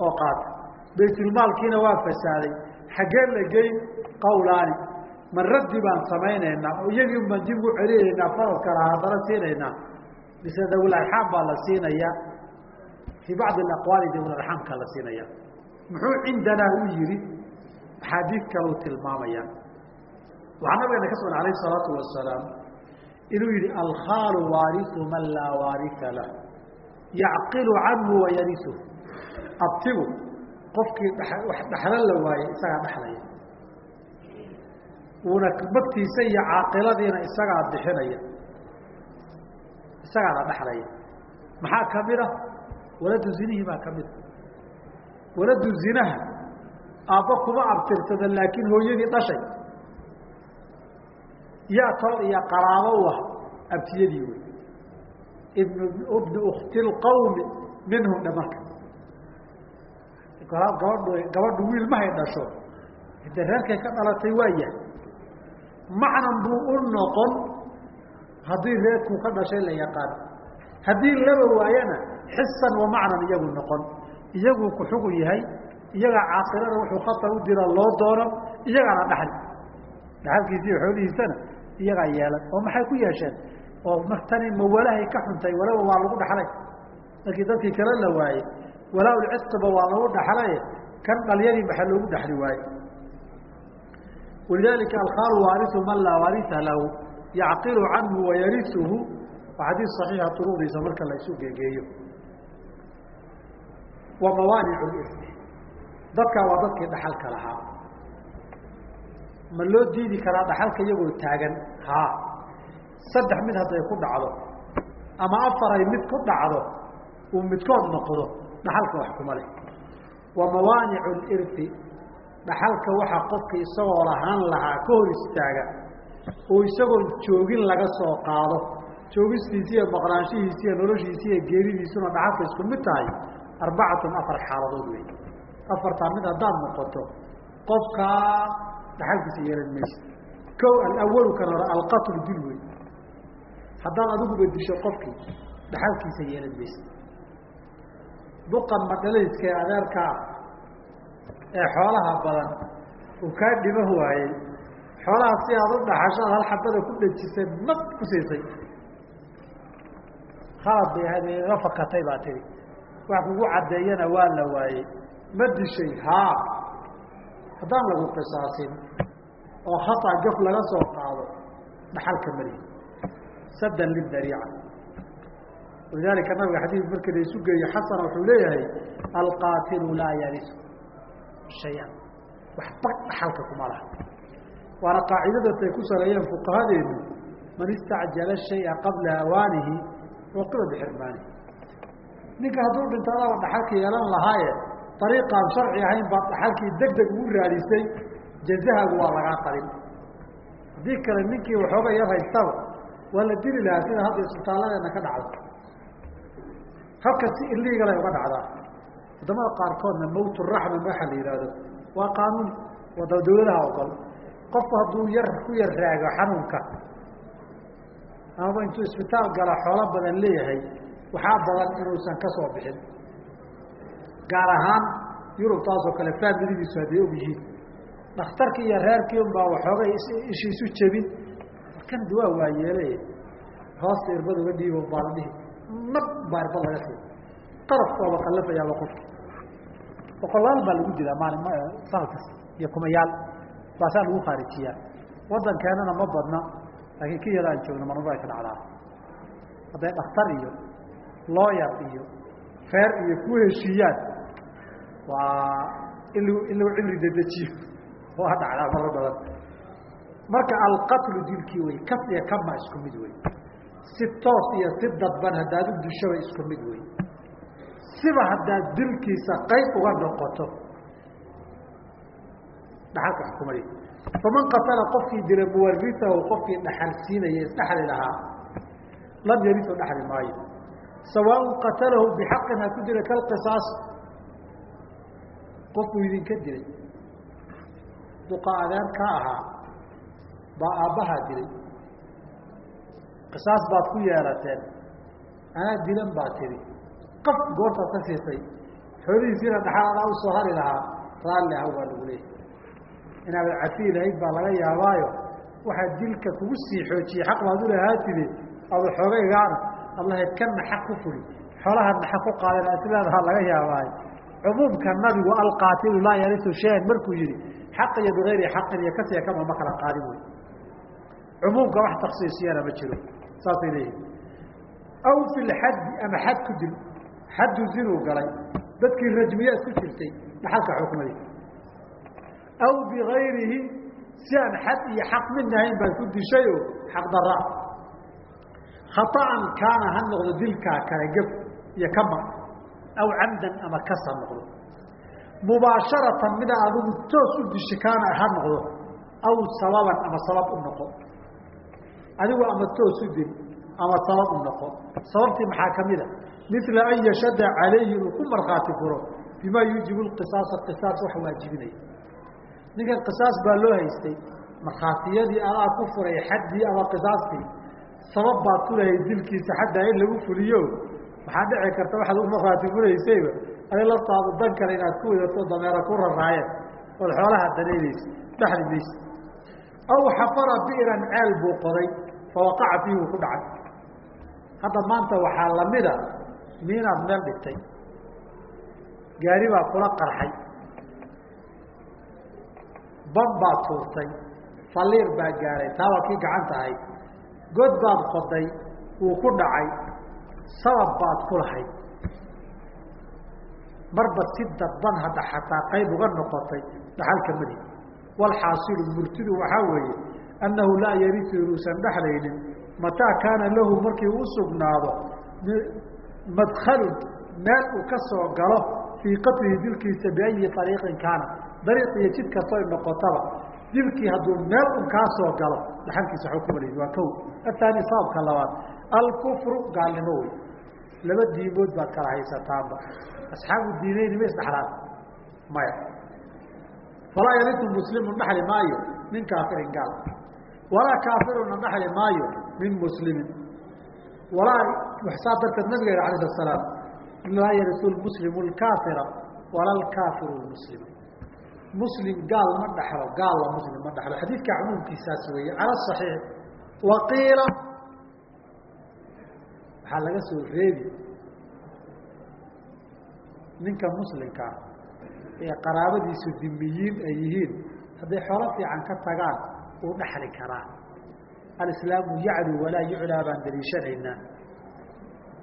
oo qaata. Baytulmaalkiina waa fasaaday. Xaggee la geyn qawlaani. Ma raddi baan samaynaynaa oo iyagii baan dib ugu celinaynaa faradka haddana siinaynaa. Mise arxaam baa la siinayaa. Fii bacdi aqwaali arxaamkaa la siinaya muxuu cindanaa u yihi axaadiid kalau tilmaamaya. Waxaa nabigeena ka sugan alayh salaatu wasalaam inuu yihi alkhaalu waariu man laa waaria lah yacqilu canhu wayarisu abtigu qofkii wax dhaxlo la waayey isagaa dhexlaya uuna magtiisa iyo caaqiladiina isagaa bixinaya. Isagaana dhexlaya maxaa ka mid a waladu zinihi baa ka mid waladu zinaha aabba kuma abtirsada laakiin hooyadii dhashay. Yaa tol iyo qaraabo u ah abtiyadii wey ibn ukti lqawmi minhum dhamarka gabadhu gabadhu wiil mahay dhasho. De reerkay ka dhalatay waa yahay macnan buu u noqon haddii reerkuu ka dhashay la yaqaan. Haddii laba waayana xisan wa macnan iyagu noqon. Iyaguu ku xugun yahay iyagaa caaqilada wuxuu khatar u dira loo doono iyagaana dhaxli. Dhaxalkiisi iyo xoolihiisana iyagaa yeelan. Oo maxay oo tani ma walahay ka xuntay walaba waa lagu dhaxlay. Markii dadkii kale la waayey walaa-ulcidqiba waa lagu dhaxlaye kan dhalyadii maxaa loogu dhaxli waaye walidaalika alkhaalu waariu man laa waarisa lahu yacqilu canhu wayarisuhu waa xadiis saxiixa turuqdiisa marka la isu wa mawaanic lirdi dadkaa waa dadkii dhaxalka lahaa. Ma loo diidi karaa dhaxalka iyagoo taagan? Haa saddex mid hadday ku dhacdo ama afar ay mid ku dhacdo uu midkood noqdo dhaxalka wax kuma leh. Wa mawaanicu lirdi dhaxalka waxaa qofka isagoo lahaan lahaa ka hor istaaga oo isagoon joogin laga soo qaado. Joogistiisi iyo maqnaanshihiisi iyo noloshiisi iyo geeridiisuna dhaxalka isku mid tahay arbacatun afar xaaladood wey afartaa mid haddaad noqoto qofkaa dhaxalkiisa yeelan maysa ko alawalu kan hore alqatlu dil wey haddaad adiguba disho qofkii dhaxalkiisa yeelan maysa duqan madhalayska ee adeerkaa ee xoolaha badan uu kaa dhima waayey xoolaha si aad u dhaxashaad hal xabada ku dhejisay naf ku siisay. Khalad bay ahayd iga fakatay baa tiri. Wax kugu caddeeyana waa la waayey ma dishay haa. Haddaan lagu qisaasin oo khata gaf laga soo qaado dhaxalka mari saddan lidariica walidaalika nabiga xadiid markii la isu geeyo xasana wuxuu leeyahay alqaatilu laa yarisu shay-an. Waxba dhaxalka kuma laha. Waana qaacidadaasay ku saleeyeen fuqahadeenu man istacjala shaya qabla awaanihi cuqiba bixirmaanihi. Ninka hadduu dhinto dhaxalka yeelan lahaaye ariiqaan sharci ahayn baad dhaxalkii deg deg ugu raadisay jazahaagu waa lagaa qarin. Haddii kale ninkii waxooga yar haystaba waa la dili lahaa sida hadda isbitaalladeena ka dhacda halka si iligalay uga dhacdaa waddamada qaarkoodna mawt raxma waxa la yihahdo waa qaanuun wada dawladaha ogol qofku hadduu yar ku yar raago xanuunka amaba intuu isbitaal gala xoolo badan leeyahay waxaa badan inuusan ka soo bixin gaar ahaan yurub taasoo kale faamilidiisu hadday og yihiin dhakhtarkii iyo reerkii unbaa waxoogay ishi isu jebin kan duwaa waa yeele hoosta irbad uga dhiibo baa la dhihi. Nab baa irbad laga sii. Qarafkooba qallafayaaba qofki boqolaal baa lagu jiraa maalin sanadkas iyo kumayaal baasaa lagu khaarijiyaa. Waddankeenana ma badna laakiin ki yada aan joogno marnaba ay ka dhacdaa hadday dhakhtar iyo looyar iyo feer iyo ku heshiiyaan waa in in lagu cimri dedejiyo. Waa dhacdaa maro badan marka alqatlu dilkii wey kas iyo kama isku mid wey si toos iyo si dadban haddaad u dishaba isku mid wey siba haddaad dilkiisa qayb uga noqoto. Dhaxalka xukumay faman qatala qofkii dila muwarisahu qofkii dhaxal isdhaxli lahaa. Lam yarisu dhaxli maayo. Sawaaء qatalahu bxaqin ha ku kalqisaas qofkuu idinka dilay. Duqa adeer ka ahaa baa aabbahaa dilay qisaas baad ku yeelateen. Anaa dilan baa tiri. Qaf goortaad ka siisay xoolihiisiina dhaxal adaa u soo hari lahaa raalli ah waa lagu leeyahy inaabad cafi lahayd baa laga yaabaayo waxaa dilka kugu sii xoojiyey xaq baad ulahaa tidi aba xoogaygaana ad lahayd kanna xaq ku fuli xoolahaadna xaq ku qaadan isleedaha laga yaabaayo. Cumuumka nabigu alqaatilu laa yarisu shayan markuu yihi xaq iyo bigayri xaqin iyo kasiya kama ma kala qaadin wey cumuumka wax taksiisiyana ma jiro saasay leeyihiin aw fi lxaddi ama xad ku dil xaddu zinuu galay dadkii rajmiya isku jirtay dhaxalka xukmay aw bigayrihi si aan xad iyo xaq midna hayn baad ku dishay o xaq daraa khaطa'an kaana ha noqdo dilkaa kale gef iyo kama. Aw camdan ama kas ha noqdo. Mubaasharatan mida adigu toos u dishi kaana ha noqdo. Aw sababan ama sabab u noqo adigu ama toos u dil ama sabab u noqo. Sababtii maxaa kamida mila an yashada calayhi inuu ku markhaati furo bima yuujibu qisaasa qisaas wax waajibinaya ninkan qisaas baa loo haystay markhaatiyadii adaa ku furay xaddii ama qisaastii sabab baad ku dilkiisa xaddaa in lagu fuliyo. Waxaa dhici karta waxaad u markhaati furaysayba adi laftaadu dan kale inaad ku wadato dameera ku raraayeen ood xoolaha danaynaysa dhexli maysa aw xafara bi'ran ceel buu qoday fawaqaca fiihi uu ku dhacay hadda maanta waxaa lamida miinaad meel dhigtay gaari baa kula qarxay ban baad tuurtay faliir baa gaaray taa waa kii gacan tahay god baad qoday wuu ku dhacay sabab baad ku lahayd marba si dadban hadda xataa qayb uga noqotay dhaxalka madi walxaasilu murtidu waxaa weeye annahu laa yarisu inuusan dhexlaynin mataa kaana lahu markii u sugnaado madkhalun meel uu ka soo galo fii qatlihi dilkiisa biayi ariiqin kaana dariiq iyo jid kastoy noqotaba dilkii hadduu meel un kaa galo dhaxalkiisa waxba kuma waa kow athaani sababka labaad alkufru gaalnimo wey laba diimood baad kala haysataanba asxaabu diineyni ma isdhaxlaan maya falaa yaritu muslimun dhaxli maayo min kaafirin gaal walaa kaafiruna dhaxli maayo min muslimin. Walaa saa darteed nabiga yih alayh salaam laa yaritu lmuslimu lkaafira wala lkaafiru lmuslima muslim gaal ma dhaxlo gaalla muslim ma dhaxlo. Xadiidka cumuumkiisaas weeye cala saxiix waqiila waxaa laga soo reebi ninka muslimkaa ee qaraabadiisu dimiyiin ay yihiin hadday xoolo fiican ka tagaan uu dhaxli karaa. Alislaamu yaclu walaa yuclaa baan daliishanaynaa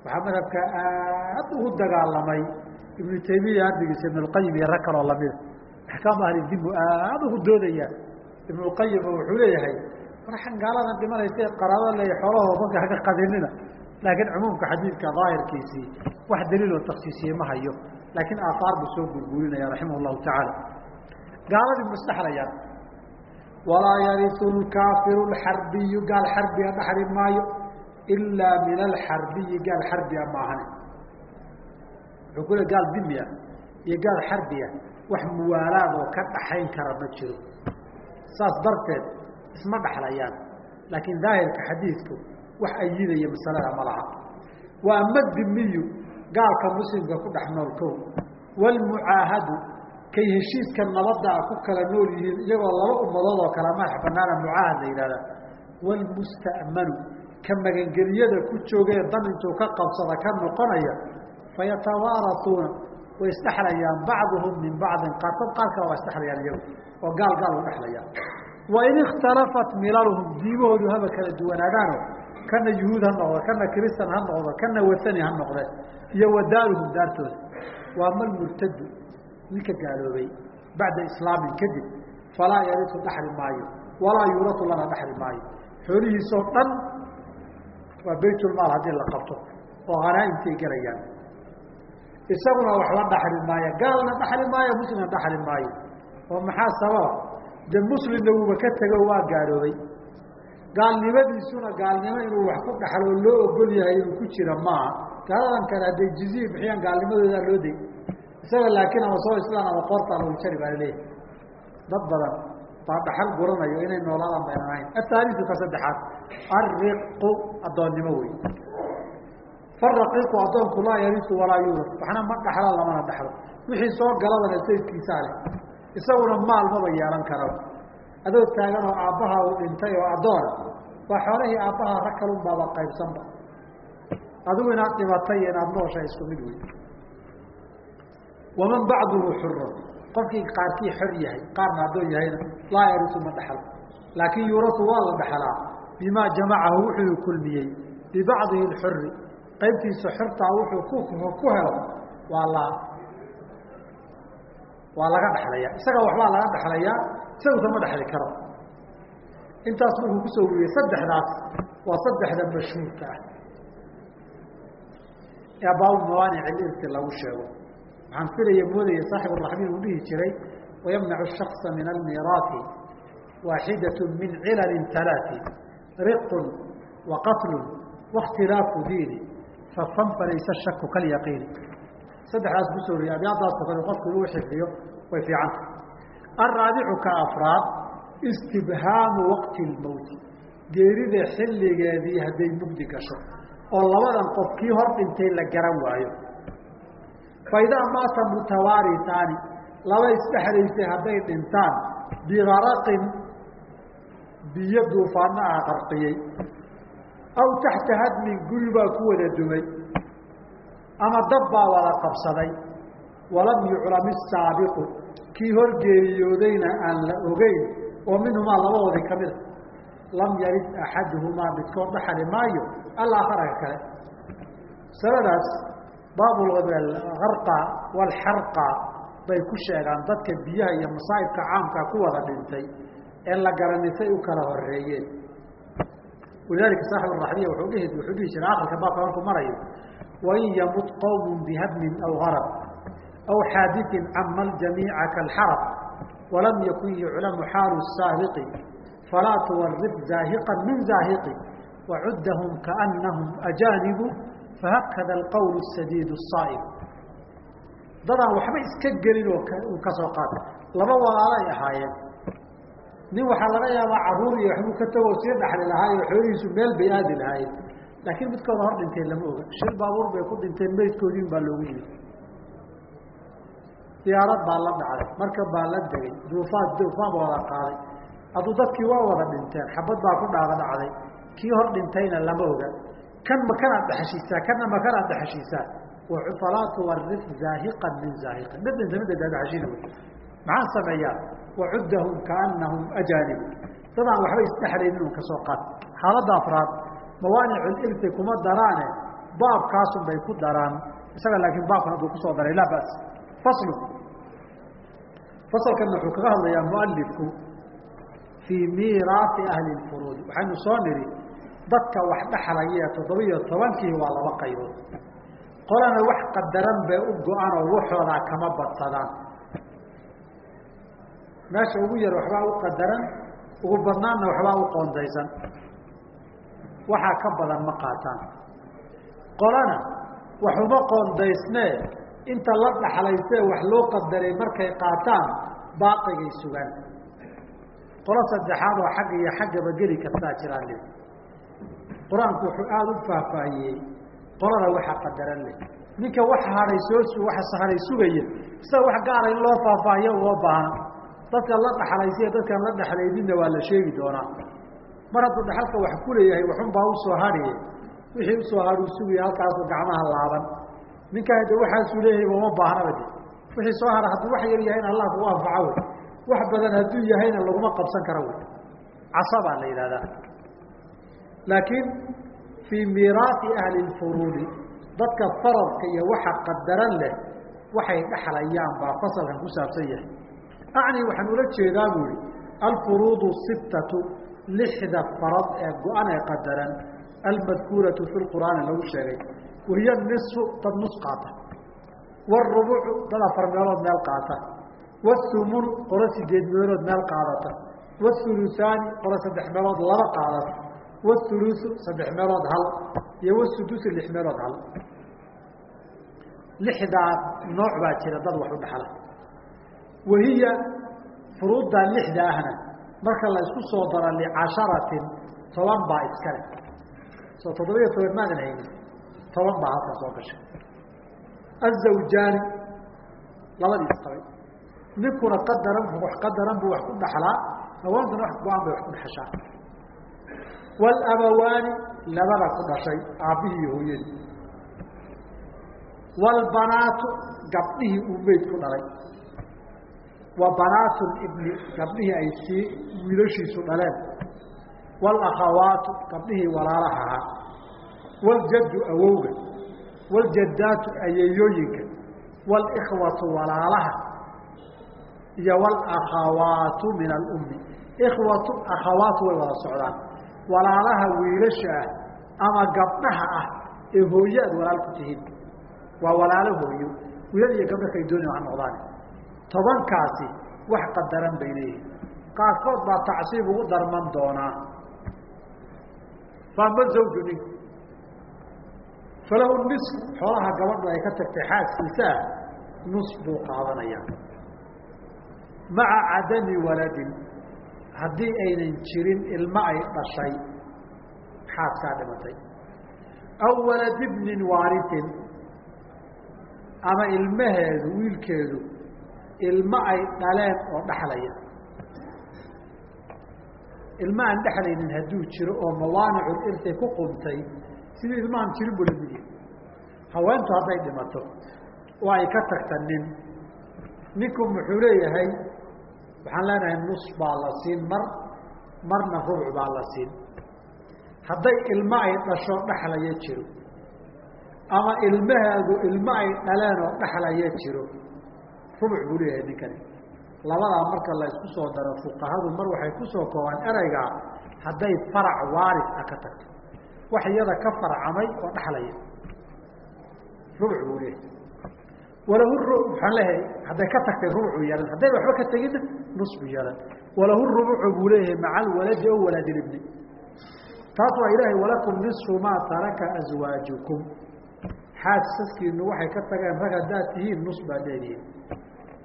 waxaa madhabka aad ugu dagaalamay ibnu taymiya ardigiisa ibnulqayim iyo rag kaloo lamida axkaamu ahlidimu aada ugu doodaya. Ibnulqayim wuxuu leeyahay marxan gaaladan dhimanaysa qaraabo leeya xoolahoo marka haka qadinina. Laakiin cumuumka xadiidka daahirkiisii wax daliiloo taksiisiye ma hayo laakiin aahaar buu soo gurguurinaya raximah llahu tacaala. Gaaladii ma isdhexlayaan walaa yarisu lkaafiru lxarbiyu gaal xarbiga dhaxli maayo ilaa min alxarbiyi gaal xarbia maahane. Wuxuu ku gaal dimia iyo gaal xarbia wax muwaalaad oo ka dhaxayn kara ma jiro. Saas darteed isma dhexlayaan laakiin daahirka xadiidku wax ayidaya masalada ma laha. Wa ama dimiyu gaalka muslimka ku dhex nool kow. Waalmucaahadu kay heshiiska nabadda a ku kala nool yihiin iyagoo laba ummadood oo kala madax banaana mucaahad la yidhahdaa waalmusta'manu ka magangeliyada ku joogee dan intuu ka qabsada ka noqonaya fayatawaaratuuna way isdhexlayaan bacduhum min bacdin. Qaarkood qaar kale waa isdhexlayaan iyagu oo gaal gaal u dhexlayaan wain ikhtalafat milaluhum diimahoodu haba kala duwanaadaano kana yuhuud ha noqdo kana kristan ha noqdo kana wasani ha noqde iyo wadaaruhum daartooda waa mal murtadu ninka gaaloobay bacda islaamin kadib falaa yarisu dhaxli maayo walaa yuuratu lana dhaxli maayo. Xoolihiisoo dhan waa baytulmaal haddii la qabto oo hanaa-intay gelayaan isaguna waxba dhaxli maayo gaalna dhaxli maayo muslimna dhaxli maayo. Oo maxaa sababa? De muslimna wuuba ka tego waa gaaloobay gaalnimadiisuna gaalnimo inuu wax ku dhaxlo oo loo ogol yahay inuu ku jira maaha gaaladan kale hadday jiziya bixiyaan gaalnimadoodaa loo day isaga laakiin ama soo islaan ama qoortaa lagu jari baa la leeyahay dad badan baa dhaxal guranayo inay noolaadaan baynan ahayn. Ataalisu ka saddexaad ariqu addoonnimo wey faraqiiqu addoonku laa yarisu walaa yuurad waxna ma dhaxlo lamana dhaxlo. Wixii soo galabana sayidkiisaa leh. Isaguna maal maba yeelan karaba adoo taagan oo aabbaha uu dhintay oo addoona waa xoolahii aabbaha rag kalun baaba qaybsanba. Adigu inaad dhimatay iyo inaad noosha isku mid wey waman bacduhu xurun qofkii qaarkii xor yahay qaarna addoon yahayna laa yarisu ma dhaxlo laakiin yuurasu waa la dhaxlaa bimaa jamacahu wuxuu kulmiyey. Bibacdihi lxuri qaybtiisa xortaa wuxuu ku helo. Waa la waa laga dhexlaya isaga waxbaa laga dhexlayaa isagusa ma dhexli karo. Intaas markuu ku soo weriyey saddexdaas waa saddexda mashhuurka ah. Ee baabu mawaanic ilirti lagu sheego. Waxaan filaya moodaya saaxib raxmiin uu dhihi jiray wayamnacu shaksa min almiiraati waaxidat min cilalin talaati riqun wa qatlun waاkhtilaafu diini fafan falaysa shaku kalyaqiini saddexdaas ku soo wariyay abyaadaasoo kale qofku inuu xifdiyo way fiicanta alraabicu ka afraad istibhaamu waqti lmowti geerida xilligeedii hadday mugdi gasho oo labadan qof kii hor dhintay la garan waayo. Faidaa maata mutawaaritaani laba isdhexlaysay hadday dhintaan bigaraqin biyo duufaana ah qarqiyey aw taxta hadmin guri baa ku wada dumay ama dab baa wada qabsaday. Walam yuclam isaabiqu kii hor geeriyoodayna aan la ogeyn oo minhumaa labadoodii ka mida lam yarid axaduhumaa midkood dhaxali maayo alaakharaga kale. Masaladaas baabulharqa walxarqa bay ku sheegaan dadka biyaha iyo masaa'ibka caamkaa ku wada dhintay ee la garanisay u kala horeeyeen walidaalika saaxib raxbiya wuuu dhihi wuxuu dhihi jiray akrka baabka markuu marayo wain yamut qowm bihadmin aw harab aw xaadiثin cama ljamiica kalxarab walam yakun yuclamu xaalu saabiqi falaa tuwarif zaahiqa min zaahiqi wacuddahum kaanahum ajaanibu fahakada alqowl sadiid الsaa'ib dadaan waxba iska gelin oo uu ka soo qaata laba walaalay ahaayeen nin waxaa laga yaabaa caruur iyo waxbuu ka tagoo sii dhaxli lahaayo xoolihiisu meel bay aadi lahaayeen laakiin midkooda hor dhinteen lama oga shil baabuur bay ku dhinteen meydkoodiin baa loogu yimi diyaarad baa la dhacday marka baa la degay duufaan duufaan wada qaaday hadduu dadkii waa wada dhinteen xabad baa ku dhaada dhacday kii hor dhintayna lama oga kan ma kanaad dhexeshiisaa kanna ma kanaad dhexeshiisaa falaa tuwarif zaahiqan min zaahiqin mid dhinta midda daadexeshina wey maxaan sameeyaa wacuddahum kaanahum ajaanib dadaan waxba isdhexlaynin un ka soo qaad xaaladda afraad mawaaniculirti kuma daraane baabkaasun bay ku daraan. Isaga laakiin baabkan hadduu ku soo daray laa bas faslu. Fasalkan wuxuu kaga hadlayaa mualifku fii miiraasi ahli lfuruudi waxaynu soo nidhi dadka wax dhexlaya toddoba-iyo tobankii waa laba qaybood. Qolana wax qadaran bay u go-an oo waxoodaa kama badsadaan. Meesha ugu yar waxbaa u qadaran ugu badnaanna waxbaa u qoondaysan waxaa ka badan ma qaataan. Qolana wax uma qoondaysnee inta la dhaxlaysee wax loo qadaray markay qaataan baaqigay sugaan. Qolo saddexaad oo xagga iyo xaggaba geli kartaa jiraan le qur'aanku wuxuu aada u faahfaahiyey qolada waxa qadaran leh ninka wax hahay soo waxa hahay sugaya isaga wax gaara in loo faahfaahiyo uma baahna dadka la dhaxlaysiya dadkaan la dhexlayninna waa la sheegi doonaa mar hadduu dhaxalka wax ku leeyahay waxunbaa u soo hadhiye wixii u soo hadhuu sugaya halkaasu gacmaha laaban. Ninkaan de waxaasuu leeyahay uma baahnaba de wixii soo hara hadduu wax yar yahayna allah kugu anfaca wey. Wax badan hadduu yahayna laguma qabsan karo wey. Casabaa la yidhahdaa laakiin fii miiraasi ahli lfuruudi dadka faradka iyo waxa qadaran leh waxay dhexlayaan baa fasalkan ku saabsan yahay. Acni waxaan ula jeedaa bu ihi alfuruudu sittatu lixda farad ee go-an ee qadaran almadkuuratu fi lqur'aani lagu sheegay wahiya nisfu dad nus qaata wاrubucu dad afar meelood meel qaata wاthumunu qolo sideed meelood meel qaadata wاthuluثaani qolo saddex meelood laba qaadata wاthuluثu saddex meelood hal iyo wasudusu lix meelood hal lixdaa nooc baa jira dad wax u dhexla wahiya furuuddaa lixda ahna marka la isku soo daro licasharatin toban baa iskale soo toddoba-iyo toban maadan haynin. Toban baa halka soo gashay. Azawjaani labadii isqabay ninkuna qadaran wax qadaran buu wax ku dhaxlaa haweentuna wax go'aan bay wax ku dhexeshaa. Walabawaani labada ku dhashay aabbihii iyo hooyadii. Waalbanaatu gabdhihii uu meyd ku dhalay wa banaatu ibni gabdhihii ay sii wiilashiisu dhaleen. Waalakhawaatu gabdhihii walaalaha ahaa waljaddu awowga. Waljadaatu ayeeyooyinka walikhwatu walaalaha. Iyo walakhawaatu min alummi ikhwatu akhawaatu way wada socdaan. Walaalaha wiilasha ah ama gabdhaha ah ee hooye aad walaal ku tihiin. Waa walaalo hooyo. Wiilal iyo gabdha kay dooni ha noqdaan tobankaasi wax qadaran bay leeyihiin qaarkood baa tacsiib ugu darman doonaa faama zawju ninku falahu nisfu xoolaha gabadhu ay ka tagtay xaaskiisa ah nus buu qaadanayaa maca cadami waladin haddii aynan jirin ilmo ay dhashay xaaskaa dhimatay. Aw waladi bnin waaritin ama ilmaheedu wiilkeedu ilmo ay dhaleen oo dhaxlaya. Ilma aan dhexlaynin hadduu jiro oo mawaanicu irti ku qumtay sidii ilmahan jirin buu la mid yahay haweentu hadday dhimato oo ay ka tagta nin ninku muxuu leeyahay waxaan leenahay nus baa la siin mar marna rubuc baa la siin. Hadday ilmo ay dhasho dhexlaya jiro. Ama ilmaheedu ilmo ay dhaleen oo dhexlaya jiro rubuc buu leeyahay ninkani. Labadaa marka la soo daro fuqahadu mar waxay ku soo koobaan ereygaa hadday farac waaris ah ka tagto. Wax iyada ka farcamay oo dhexlaya rubuc buu leeyahay. Walahu waxaan leeyahay hadday ka tagtay rubucuu yeelan haddayna waxba ka teginna nus buu yeelan walahu rubucu buu leeyahay maca alwaladi o waladilibni taas waa ilaahay walakum nisfu maa taraka aswaajukum xaasaskiinu waxay ka tageen rag haddaad tihiin nus baad leedihiin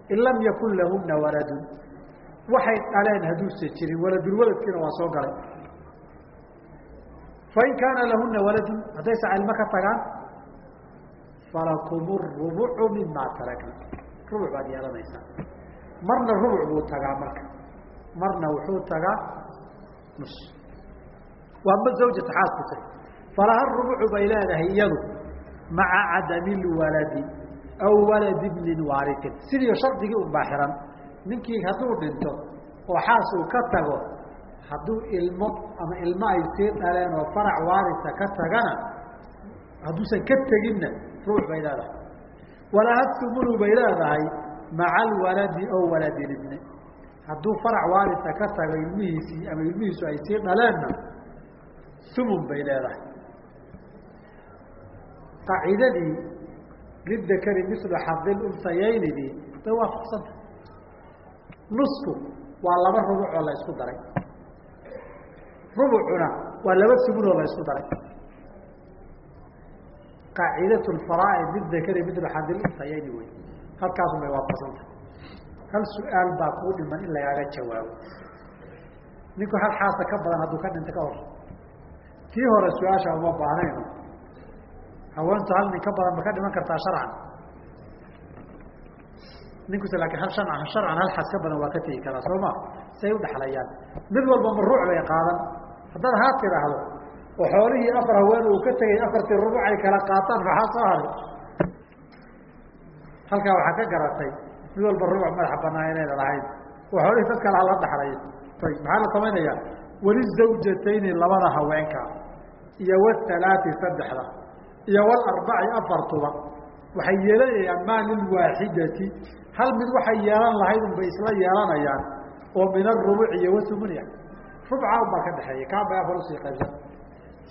in lam yakun lahuna waladun. Waxay dhaleen hadduusa jirin waladulwaladkiina waa soo galay. Fain kaana lahuna waladun hadday sa ilmo ka tagaan falakum rubucu mima tarakna rubuc baad yeelanaysaa. Marna rubuc buu tagaa marka. Marna wuxuu tagaa nus. Waa ma zawjata xaasku tag. Falaha rubucu bay leedahay iyadu maca cadami lwaladi aw waladi bnin waaritin sidii shardigii un baa xihan ninkii hadduu dhinto oo xaas uu ka tago hadduu ilmo ama ilmo ay sii dhaleen oo farac waarisa ka tagana hadduusan ka teginna ruux bay leedahay walaha humunu bay leedahay maca alwaladi oo waladilibni hadduu farac waalidka ka tago ilmihiisii ama ilmihiisu ay sii dhaleenna humun bay leedahay qaacidadii lidakari mislu xadil unsayaynidii bay waafaqsanta nusku waa laba rubuc oo la isku daray rubucuna waa laba sumun oo la isku daray qaacidat faraaid lidakari mislu xadil unsayayni wey halkaasun bay waafaqsanta hal su'aal baa kuu dhiman in lagaaga jawaabo ninku hal xaasa ka badan hadduu ka dhinta ka hor tii hore su'aasha uma baahnayno haweentu hal nin ka badan ma ka dhiman kartaa sharcan? Ninkuse laakiin hal sharcan sharcan hal xaas ka badan waa ka tegi karaa soo ma? Say u mid walba maruuc bay qaadan. Haddaad haa tidhaahdo oo xoolihii afar haween uu ka tegay afartii rubuc ay kala qaataan maxaa soo haray halkaa waxaa ka garatay mid walba rubuc madaxa banaan inayna lahayn. Oo xoolihii dad kale hala dhaxlayo ayb maxaa la samaynayaa? Walizawjatayni labada haweenka iyo wahalaati saddexda iyo walarbaci afartuba waxay yeelanayaan maa lilwaaxidati hal mid waxay yeelan lahayd un bay isla yeelanayaan oo min arubuc iyo wasumunia rubca un baa ka dhexeeya kaan bay afar u sii qaybsan.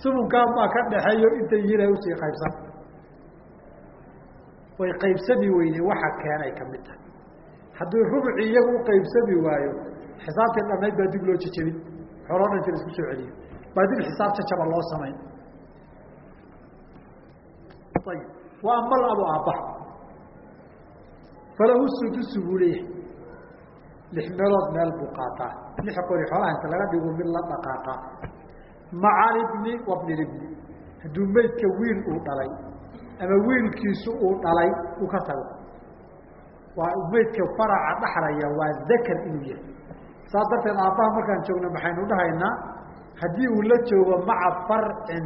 Sumunkaan baa ka dhexeeyo intay yihiin ay u sii qaybsan. Way qaybsami weyne waxa keenay ka mid tahay. Haddii rubuci iyagu u qaybsami waayo xisaabtii dhanayd baa dib loo jejebin xooloo dhan inta la isku soo celiyo. Baa dib xisaab jajaba loo samayn ayib wa ama alabu aabbaha falahu sudusu buu leeyahay lix meelood meel buu qaataa lix qori xoolaha inta laga dhigo mid la dhaqaaqaa maca alibni wabni libni hadduu meydka wiil uu dhalay ama wiilkiisu uu dhalay uu ka tago waa meydka faraca dhaxlaya waa dakar inuu yahay saas darteed aabbaha markaan joogno maxaynu dhahaynaa haddii uu la joogo maca farcin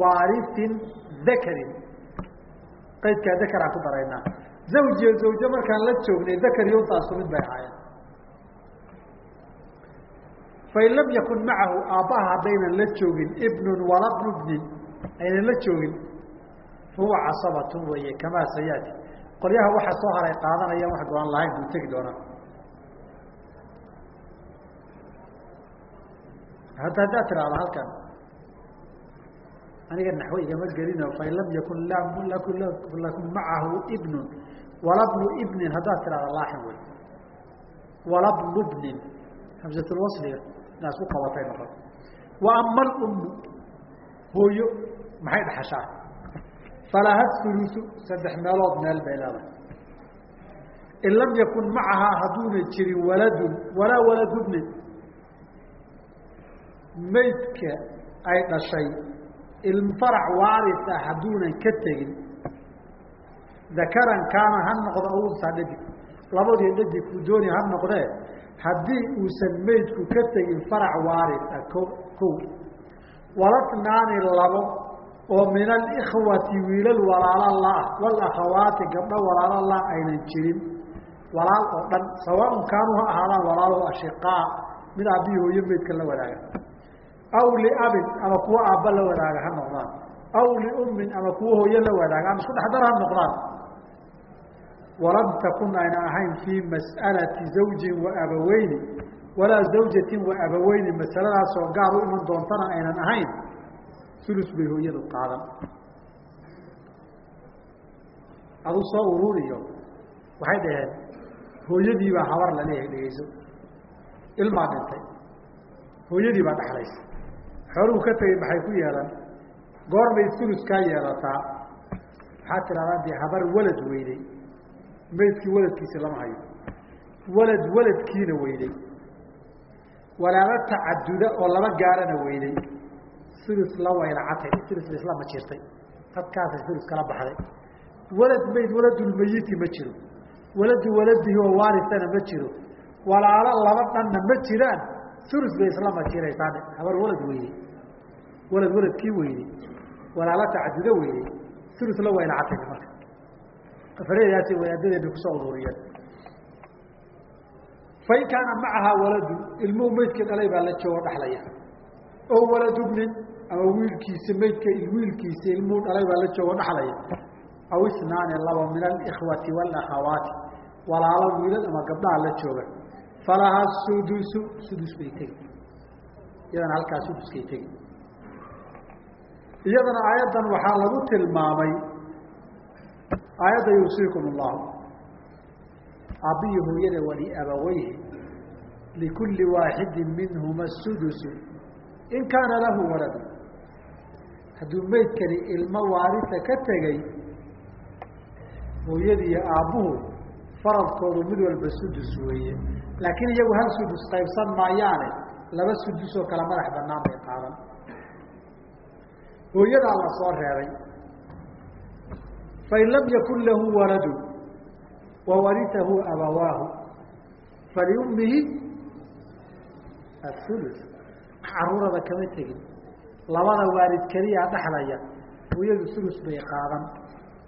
waarisin dakarin qaydkaa dakaraan ku daraynaa zawjiyo zawje markaan la joognay dakar iyo untaasu mid bay ahaayeen. Fain lam yakun macahu aabbaha haddaynan la joogin ibnun wala bnu bnin aynan la joogin fahuwa casabatun weeye kamaa sayaati. Qolyaha waxa soo haray qaadanayaan wax go'aan lahayn buu tegi doonaa. Hadda haddaad tidhaahdo halkan aniga naxwe igama gelino fain lam yakun lakum macahu ibnun. Wala bnu ibnin haddaad tidhahdo laaxin wey wala bnu bnin hamsatulwasliga inaa isku qabatay noqon. Wa ama alummu hooyo maxay dhaxashaa? Falaha hulusu saddex meelood meel bay leedahay. In lam yakun macahaa hadduuna jirin waladun walaa waladu bnin maydka ay dhashay ilmfarac waaris ah hadduunan ka tegin dakaran kaana ha noqdo awunsaa dhadig labadii dhadigku dooni ha noqdee haddii uusan maydku ka tegin farac waaris ah ko kow. Walatnaani labo oo min alikhwati wiilal walaalo la-ah walakhawaati gabdho walaalo la aynan jirin. Walaal oo dhan sawaaun kaanuu ha ahaadaan walaalo ashiqaa mid aabbihi hooyo maydka la wadaaga aw liabin ama kuwo aabba la wadaaga ha noqdaan aw liummin ama kuwo hooyo la wadaaga ama isku dhexdar ha noqdaan walam takun ayna ahayn fii mas'alati zawjin wa abaweyni walaa zawjatin wa abaweyni masaladaasoo gaar u iman doontana aynan ahayn ulus bay hooyadu qaadan adu soo ururiyo waxay dhaheen hooyadiibaa habar la leeyahay dhegeyso ilmaa dhintay hooyadii baa dhexlaysa xooluhu ka tegey maxay ku yeelan goorbay ulus kaa yeelataa. Waxaad tidhahdaa dee habar walad weyday maydkii waladkiisi lama hayo. Walad waladkiina weyday walaalo tacaduda oo laba gaarana weyday ulus la waylacatay ulus isla ma jirtay dadkaasay ulus kala baxday. Walad mayd waladulmayiti ma jiro. Waladu waladihi oo waarisana ma jiro. Walaalo laba dhanna ma jiraan ulus bay isla ma jiraysaa habar walad weydey walad waladkii weydey walaalo tacadudo weydey ulus la waylacatay marka. Afareedaasi wadaadadeena ku soo ururiyeen fain kaana macahaa waladu ilmuhu maydkii dhalay baa la joogo dhaxlaya. Oo waladubnin ama wiilkiisa maydka wiilkiisa ilmuu dhalay baa la joogo dhaxlaya. Aw isnaani laba min alikhwati waalakhawaati walaalo wiilal ama gabdhaha la jooga falaha sudusu sudus bay tegi. Iyadana halkaa suduskay tegi. Iyadana aayaddan waxaa lagu tilmaamay aayadda yuusiikum allahu aabbiyi hooyada waliabaweyhi likulli waaxidi minhuma sudusu in kaana lahu waladu hadduu meydkani ilmo waarisa ka tegey hooyadii iyo aabbuhu faradkoodu mid walba sudus weeye. Laakiin iyagu hal sudus qaybsan maayaane laba sudus oo kale madax banaan bay qaadan. Hooyadaa la soo reebay. Fain lam yakun lahu waladu wawarisahu abawaahu faliummihi athulu caruurada kama tegin. Labada waalid keliyaa dhaxlaya hooyadu sulus bay qaadan.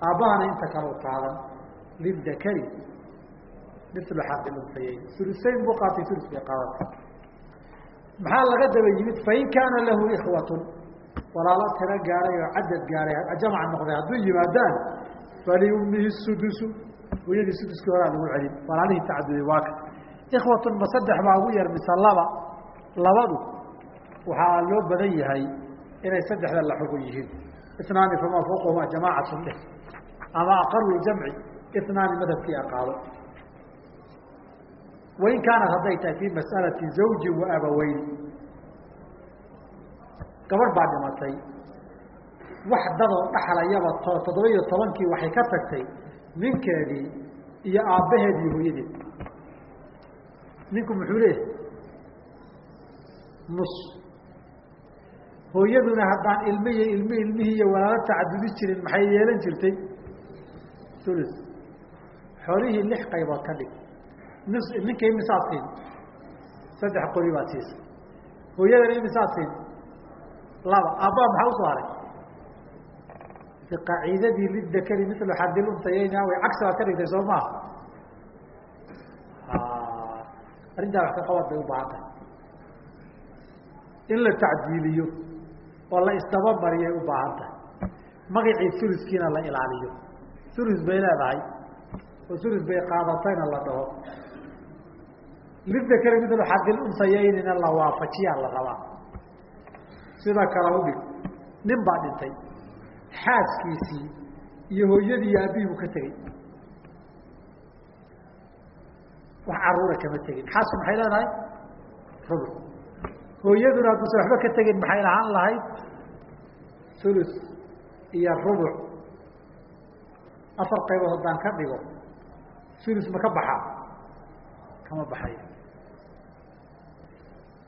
Aabbahana inta kaleu qaadan lildakari milu xaqilunsayeyn sulusayn buu qaatay sulus bay qaadata maxaa laga daba yimid fain kaana lahu ikhwatun walaalo tiro gaaray oo cadad gaaray jamac noqday hadduu yimaadaan faliummihi sudusu hooyadii suduskii horaa lagu celin walaalihii tacaduday waaka ikhwatun ma saddex baa ugu yar mise laba labadu waxaa loo badan yahay inay saddexda la xugun yihiin inaani famaa fawqahuma jamaacatun ama aqalu jamci inaani madhabkii aqaado wain kaanat hadday tahay fii mas'alati zawjin wa abaweyn gabarh baa dhimatay. Wax dadoo dhaxlayaba to toddoba iyo tobankii waxay ka tagtay ninkeedii iyo aabbaheed iyo hooyadeed ninku muxuu leeyahay? Nus hooyaduna haddaan ilmi iyo ilmi ilmihii iyo walaalo tacadudi jirin maxay yeelan jirtay? Ulus xoolihii lix qaybood ka dhig ninka imisaad siin saddex qori baad siisa hooyadana imisaad siin laba aabbaa maxaa u soo haray? Qaaciidadii lidakari milu xadil untayayna way cagsi baad ka dhigtay soo maaha arrintaa wax ka qabad bay u baahan tahay. In la tacdiiliyo oo la isdabamariyay u baahan tahay. Magacii uluskiina la ilaaliyo. Ulus bay leedahay oo ulus bay qaadatayna la dhaho lidakari milu xadil untayaynina la waafajiyaa la rabaa. Sida kale udhig nin baa dhintay. Xaaskiisii iyo hooyadii buu ka tegey wax caruura kama tegin. Xaasku maxay leedahay? Rubuc hooyaduna hadduusan waxba ka tegin maxay lahaan lahayd? Ulus iyo rubuc afar qaybood haddaan ka dhigo ulus ma ka baxaa kama baxayo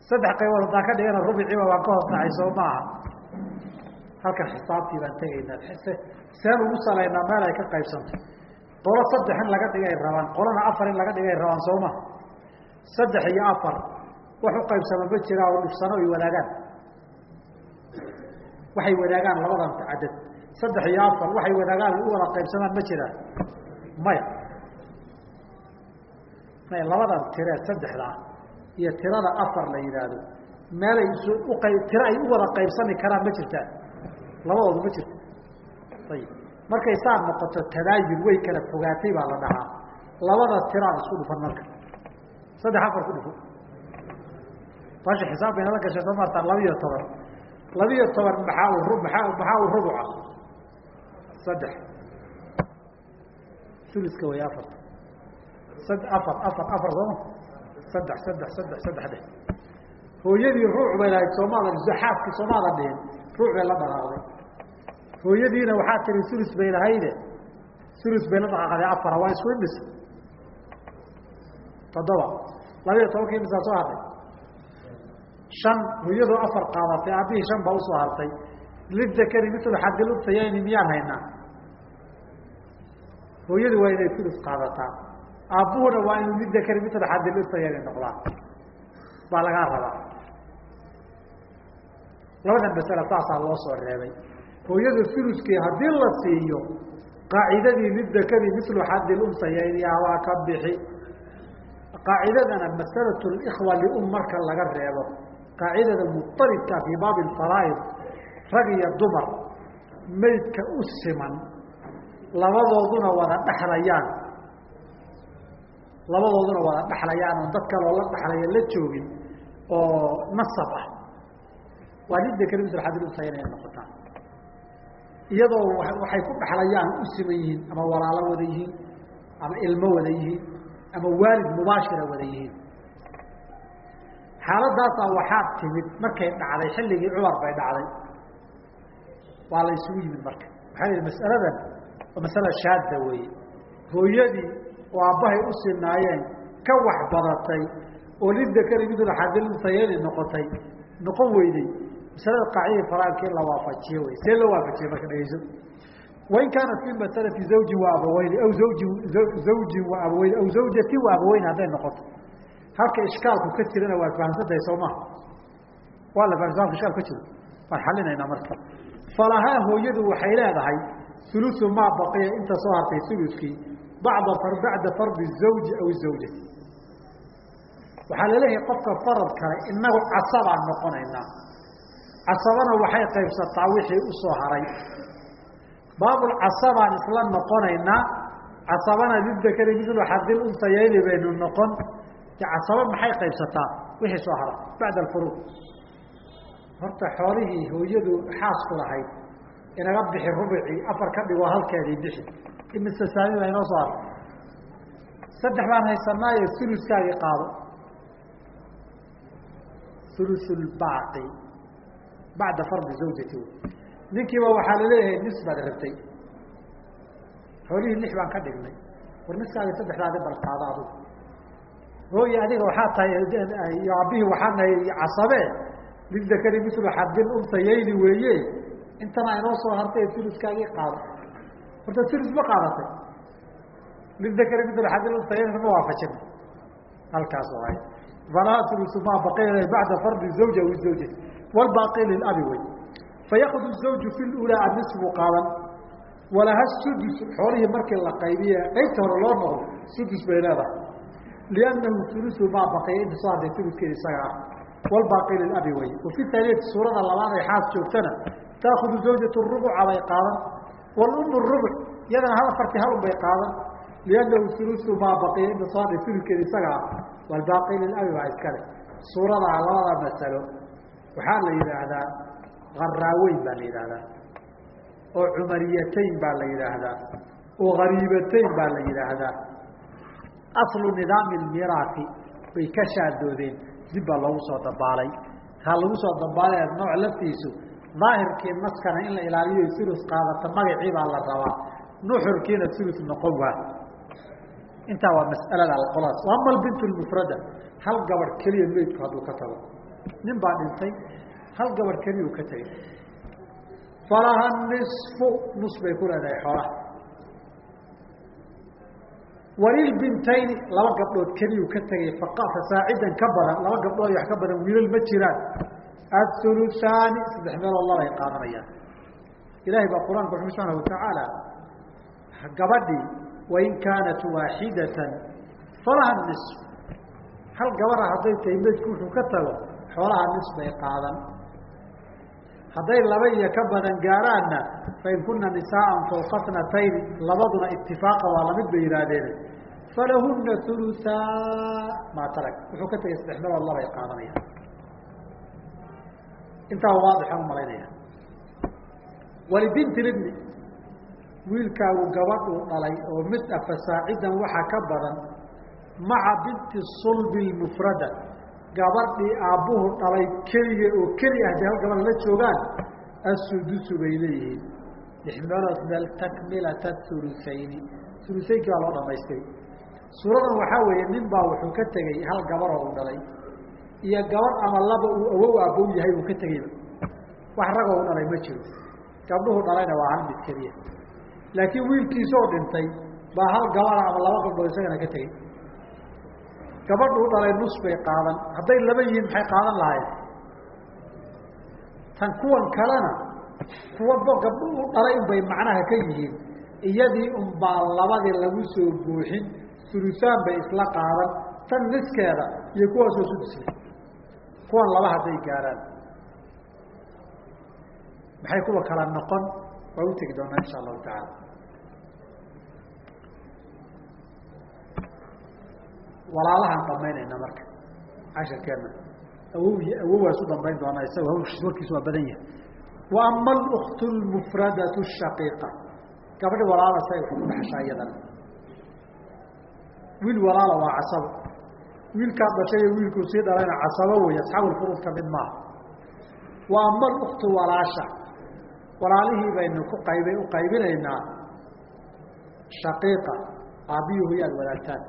saddex qaybood haddaan ka dhigana rubiciiba waan ka hoos dhacay soo maaha halkan xisaabtii baan tegaynaa. Seen ugu salaynaa meel ay ka qaybsanto. Qolo saddex in laga dhigay rabaan qolona afar in laga dhigay rabaan sooma saddex iyo afar wax u qaybsama ma jiraa oo dhufsano ay wadaagaan. Waxay wadaagaan labadan cadad saddex iyo afar waxay wadaagaan u wada qaybsamaan ma jiraan maya. Maya labadan tiree saddexdaa iyo tirada afar la yidhaahdo. Meelay is uqa tiro ay u wada qaybsami karaan ma jirtaan labadoodu ma jirto ayib. Markay saa noqoto tadaayun way kala fogaatay baa la dhahaa. Labada tiraan isku dhufan marka. Saddex afar ku dhufo baasha xisaab baynala gashay soo maartaan labiiyo toban. Labiiyo toban maxaa u maxaa maxaa u rubuca saddex. Uliska way afarta sad afar afar afar sooma saddex saddex saddex saddex dheh hooyadii ruuc bay lahayd soomaadan xaaskii soomaadan dhihin ruuc bay la dhaqaaqday hooyadiina waxaa tiri ulus bay lahayde ulus bay la dhaqaaqday afara waa isku imis toddoba labiiyo tobankii imisaa soo hartay. Shan hooyadoo afar qaadatay aabbihii shan baa u soo hartay. Lidakari mitul xadilutayayni miyaan haynaa. Hooyadu waa inay ulus qaadataa aabbuhuna waa inuu lidakari mitul xadilutayayni noqdaan baa lagaa rabaa. Labadan masale saasaa loo soo reebay. Hooyada uluskii haddii la siiyo qaacidadii lidakari milu xadil unsayayniah waa ka bixi. Qaacidadana masalatu likhwa lium marka laga reebo. Qaacidada muطalibka fii baabi faraaid rag iyo dumar maydka u siman labadooduna wada dhexlayaan labadooduna wada dhexlayaan oon dad kaloo la dhexlaya la joogin oo nasab ah. Waa lidda keli misl xadil untaya inay noqotaan. Iyadoo waxay ku dhexlayaan u siman yihiin ama walaalo wada yihiin ama ilmo wada yihiin ama waalid mubaashira wada yihiin. Xaaladaasaa waxaa timid markay dhacday xilligii cumar bay dhacday. Waa la isugu yimid marka. Waxaa yihi masaladan waa masala shaadda weeye. Hooyadii oo aabbahay u sinaayeen ka wax badatay oo lidakari midul xadiluntayeni noqotay noqon weyday. Masalada qaacidai faraanka in la waafajiyo wey see loo waafajiye marka dhegeyso. Wain kaanat fi masalati zawjin wa abaweyni aw zawjin zawjin wa abaweyni aw zawjatin wa abaweyni hadday noqoto. Halka ishkaalku ka jirana waad fahamsantahay soo maha waa la fahamsan halka ishkaal ka jiro waan xalinaynaa marka. Falahaa hooyadu waxay leedahay ulusu maa baqiya inta soo hartay uluskii bacda fardi zawji aw zawjati waxaa la leeyahay qofka farad kale inagu casabaan noqonaynaa casabana waxay qaybsataa wixii u soo haray baabulcasabaan isla noqonaynaa casabana lidakari midlu xadil untayayni baynu noqon casaba maxay qaybsataa wixii soo hara bacda alfuruud horta xoolihii hooyadu xaasku lahayd inaga bixi rubicii afar ka dhigoo halkeedii bixi. Imise saami baa inoo soo harta saddex baan haysanaayo uluskaagii qaado. Ulusulbaaqi bacda fardi zawjati. Ninkiiba waxaa la leeyahay nis baad rabtay. Xoolihii lix baan ka dhignay. War niskaagii saddexdaadi bal qaado adugu hooye adiga waxaa tahay aabihii waxaa nahay casabe lidakari mislu xadil untayayni weeye intana inoo soo hartay uluskaagii qaado. Horta ulus ma qaadatay. Xadil untayayni ma waafajin halkaas waay falaa ulusu maa baqiya bacda fardi zawji aw zawjati wlbaaqi lilabi wey. Fayakud zawju fi lulaa anisbu qaadan. Walaha sudus xoolihii markii la qaybiye qaybta hore loo noqdo sudus bay leedahay. Liannahu ulusu maa baqiya inta soo hadday uluskeeda isaga ah wlbaaqi lilabi wey. Wafi taaniyati suurada labaad ay xaas joogtana taakudu zawjatu rubuca bay qaadan walumu rubuc iyadana hal afarti hal un qaadan liannahu ulusu maa baqiya inta soo hadday uluskeeda isaga ah wlbaaqi lilabi baa iskale suuradaa labada masalo waxaa la yidhaahdaa haraaweyn baa la yidhaahdaa oo cumariyatayn baa la yidhaahdaa oo hariibatayn baa la yidhaahdaa. Aslu nidaami lmiraafi bay ka shaadoodeen dib baa loogu soo dabaalay. Kaa lagu soo dabaalay nooc laftiisu daahirkii naskana in la ilaaliyo ulus qaadata magacii baa la rabaa. Nuxurkiina ulus noqon waa. Intaa waa mas'alada alqolaas ama albint lmufrada hal gabadh keliya meydku hadduu ka tago. Nin baa dhintay hal gabar keliyu ka tegay falaha nisfu nus bay ku leedahay xoolaha. Walilbintayni laba gabdhood keliyuu ka tegay fasaacidan ka badan laba gabdhood wax ka badan wiilal ma jiraan athuluhaani saddex meelood labay qaadanayaan. Ilahay baa qur'aanka wuxuu subxaana watacaala gabadhii wain kaanat waaxidatan falaha nisf hal gabara hadday tahay meydku wuxuu ka tago xoolaha nis bay qaadan. Hadday laba iyo ka badan gaaraanna fain kuna nisaaan fawqa snatayn labaduna itifaaqa waa la mid bay yihaahdeen falahuna ulusaa maa tarak wuxuu ka tegay saddex meelood labay qaadanayaan intaa waadixan u malaynaya walibinti libni wiilkaagu gabadhuu dhalay oo mid ah fasaacidan waxaa ka badan maca binti sulbi lmufrada gabadhii aabbuhu dhalay keliga oo keli ah de hal gabadh la joogaan asudusu bay leeyihiin. Lix meelood meel takmilata ulusayni ulusaynkii baa loo dhamaystiray suuradan waxaa weeye nin baa wuxuu ka tegey hal gabaroo uu dhalay iyo gabadh ama laba uu awow aabbow yahay uu ka tegeyba wax ragoo u dhalay ma jiro. Gabdhuhu dhalayna waa hal mid keliya. Laakiin wiilkiisoo dhintay baa hal gabada ama laba gabdhood isagana ka tegey gabadhuu dhalay nus bay qaadan. Hadday laba yihiin maxay qaadan lahayen tan kuwan kalena kuwa gabdhuhu dhalay unbay macnaha ka yihiin. Iyadii unbaa labadii lagu soo buuxin sulusaan bay isla qaadan. Tan niskeeda iyo kuwaasoo sudusle kuwan laba hadday gaaraan. Maxay kuwa kala noqon? Waa u tegi doonaa insha allahu tacaala. Walaalahaan dhamaynayna marka cashirkeena awow awowaa isu dambayn doonaa isaga hawshiis waa badan yahay. Wa ama aluktu lmufradatu shaqiiqa gabadhi walaala say wax ku dhexshaa iyadana. Wiil walaala waa casabo wiilkaad dhashay iyo wiilkuu sii dhalayna casabo wey asxaabulfuruud ka mid maaha wa ama aluktu walaasha. Walaalihii baynu ku qayba u qaybinaynaa shaqiiqa aabbiyuhu yaad wadaagtaan.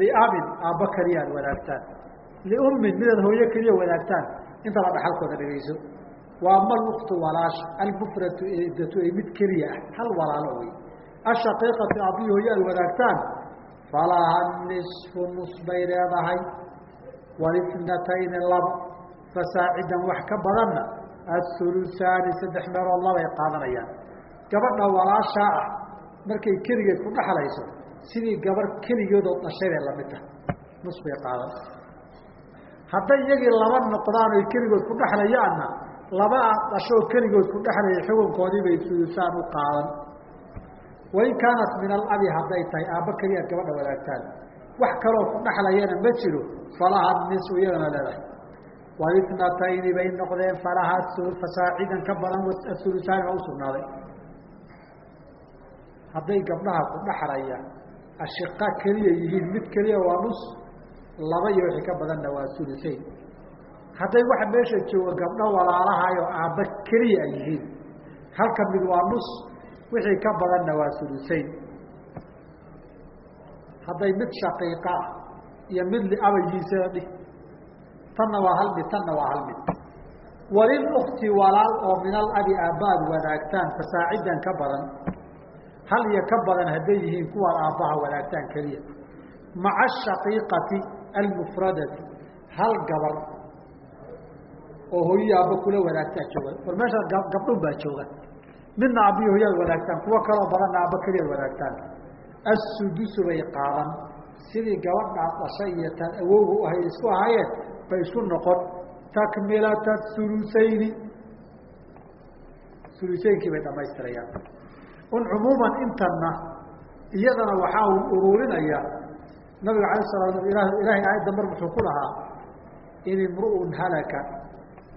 Liabin aabba keliya ad wadaagtaan. Liummin midaad hooyo keliya wadaagtaan. Intaba dhaxalkooda dhegayso wa ama aluktu walaasha. Almufratu eedatu ay mid keliya ah. Hal walaalo wey ashaqiiqatu aabbiyi hooyo aad wadaagtaan falaha nisfu nus bay leedahay walitnatayni laba fasaacidan wax ka badanna athulusaani saddex meelood labay qaadanayaan gabadha walaashaa ah markay keligeed ku dhexlayso sidii gabar keligeedoo dhashay bay la mid tahay nus bay qaadan hadday iyagii laba noqdaan oy keligood ku dhexlayaanna laba dhashoo keligood ku dhexlaya xukunkoodii bay u qaadan wain kaanat min alabi hadday tahay aabba keliya ad gabadha wadaagtaan wax kaloo ku dhexlayana ma jiro falaha nisu iyadana leedahay walitnatayni bay noqdeen falaha fasaacidan ka badan asulusaani baa usugnaaday hadday gabdhaha ku dhexlaya ashiqa keliya yihiin mid keliya waa nus laba iyo wixii ka badanna waa sulusayn hadday waxa meesha jooga gabdho walaalahayo aabba keliya ay yihiin halka mid waa nus wixii ka badanna waa sulusayn. Hadday mid shaqiiqa ah iyo mid liabayiisada dhih tanna waa hal mid tanna waa hal mid. Walilukti walaal oo min alabi aabbaad wadaagtaan fasaacidan ka badan hal iyo ka badan hadday yihiin kuwaad aabbaha wadaagtaan keliya. Maca ashaqiiqati almufradati hal gabar oo hooyi aabba kula wadaagtaa jooga war meesha gabdhun baa jooga midna aabbiyo hooyaad wadaagtaan kuwo kaloo badanna aabba keliyaad wadaagtaan assudusu bay qaadan. Sidii gabadhaad dhashay iyo taan awowga u ahay isku ahaayeen bay isku noqon. Takmilata hulusayni hulusaynkii bay dhamaystirayaan un cumuuman intanna iyadana waxaa uu ururinaya nabiga alay sala ilaahay aayadda mar wuxuu ku lahaa in imru'un halaka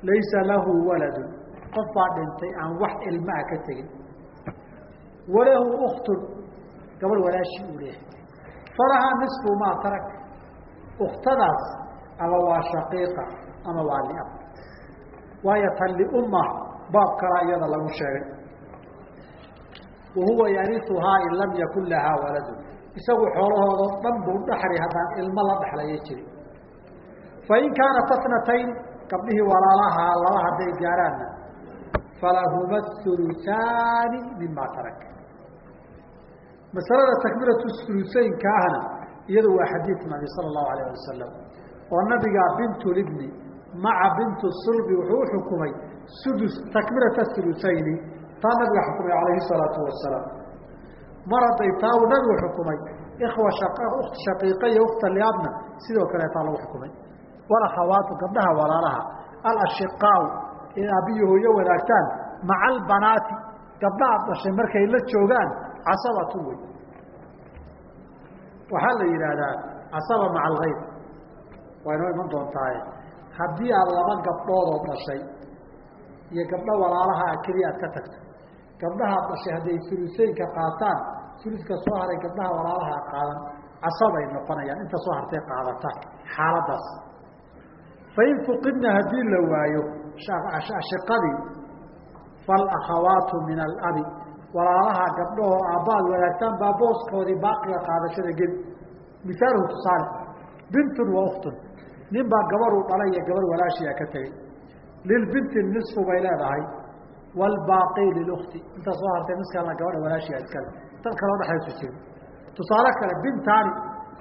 laysa lahu waladun qof baa dhintay aan wax ilmaa ka tegin. Walahu uktun gabadh walaashii uu leeyahay. Falahaa nisfu maa tarak uktadaas ama waa shaqiiqa ama waa liab. Waayo tan liumma baab kalaa iyada lagu sheegay. Wa huwa yariuhaa in lam yakun lahaa waladun isagu xoolahoodao dhan buu dhaxli haddaan ilmo la dhexlaya jirin. Fain kaanat atnatayn gabdhihii walaalahaa laba hadday gaaraanna falahuma hulusaani mima tarak masalada takmilatu hulusaynka ahna iyadu waa xadiid nabi sala allahu alayh wasalam oo nabigaa bintulibni maca bintu sulbi wuxuu uxukumay sudus takmilata hulusayni taa nabiga xukumay calayhi salaatu wasalaam mar hadday taa uu nabigu xukumay ikhwa ukt shaqiiqa iyo ukta liabna sidoo kaleetaa lagu xukumay walakhawaatu gabdhaha walaalaha alashiqaau ee aabbiyo hooyo wadaagtaan maca albanaati gabdhahaad dhashay markay la joogaan casabatu wey. Waxaa la yidhaahdaa casaba maca waa inoo iman doontaaye haddii aad laba gabdhoodoo dhashay iyo gabdho walaalaha keliya aad ka tagto gabdhahaad dhashay hadday suluseynka qaataan suluska soo haray gabdhaha walaalaha qaadan casabay noqonayaan inta soo hartay qaadata xaaladaas. Fain fuqidna haddii la waayo ashiqadii falakhawaatu min alabi walaalaha gabdhahoo aabbaad wadaagtaan baa booskoodii baaqiga qaadashada geli misaaluhu tusaale bintun wa uktun nin baa gabaruu dhalay iyo gabar walaashiia ka tegey lilbinti nisfu bay leedahay waalbaaqi lilukti intaa soo hartay miskalna gabadha walaashiia iskale dad kaloo dhexaysu jiro tusaale kale bintaani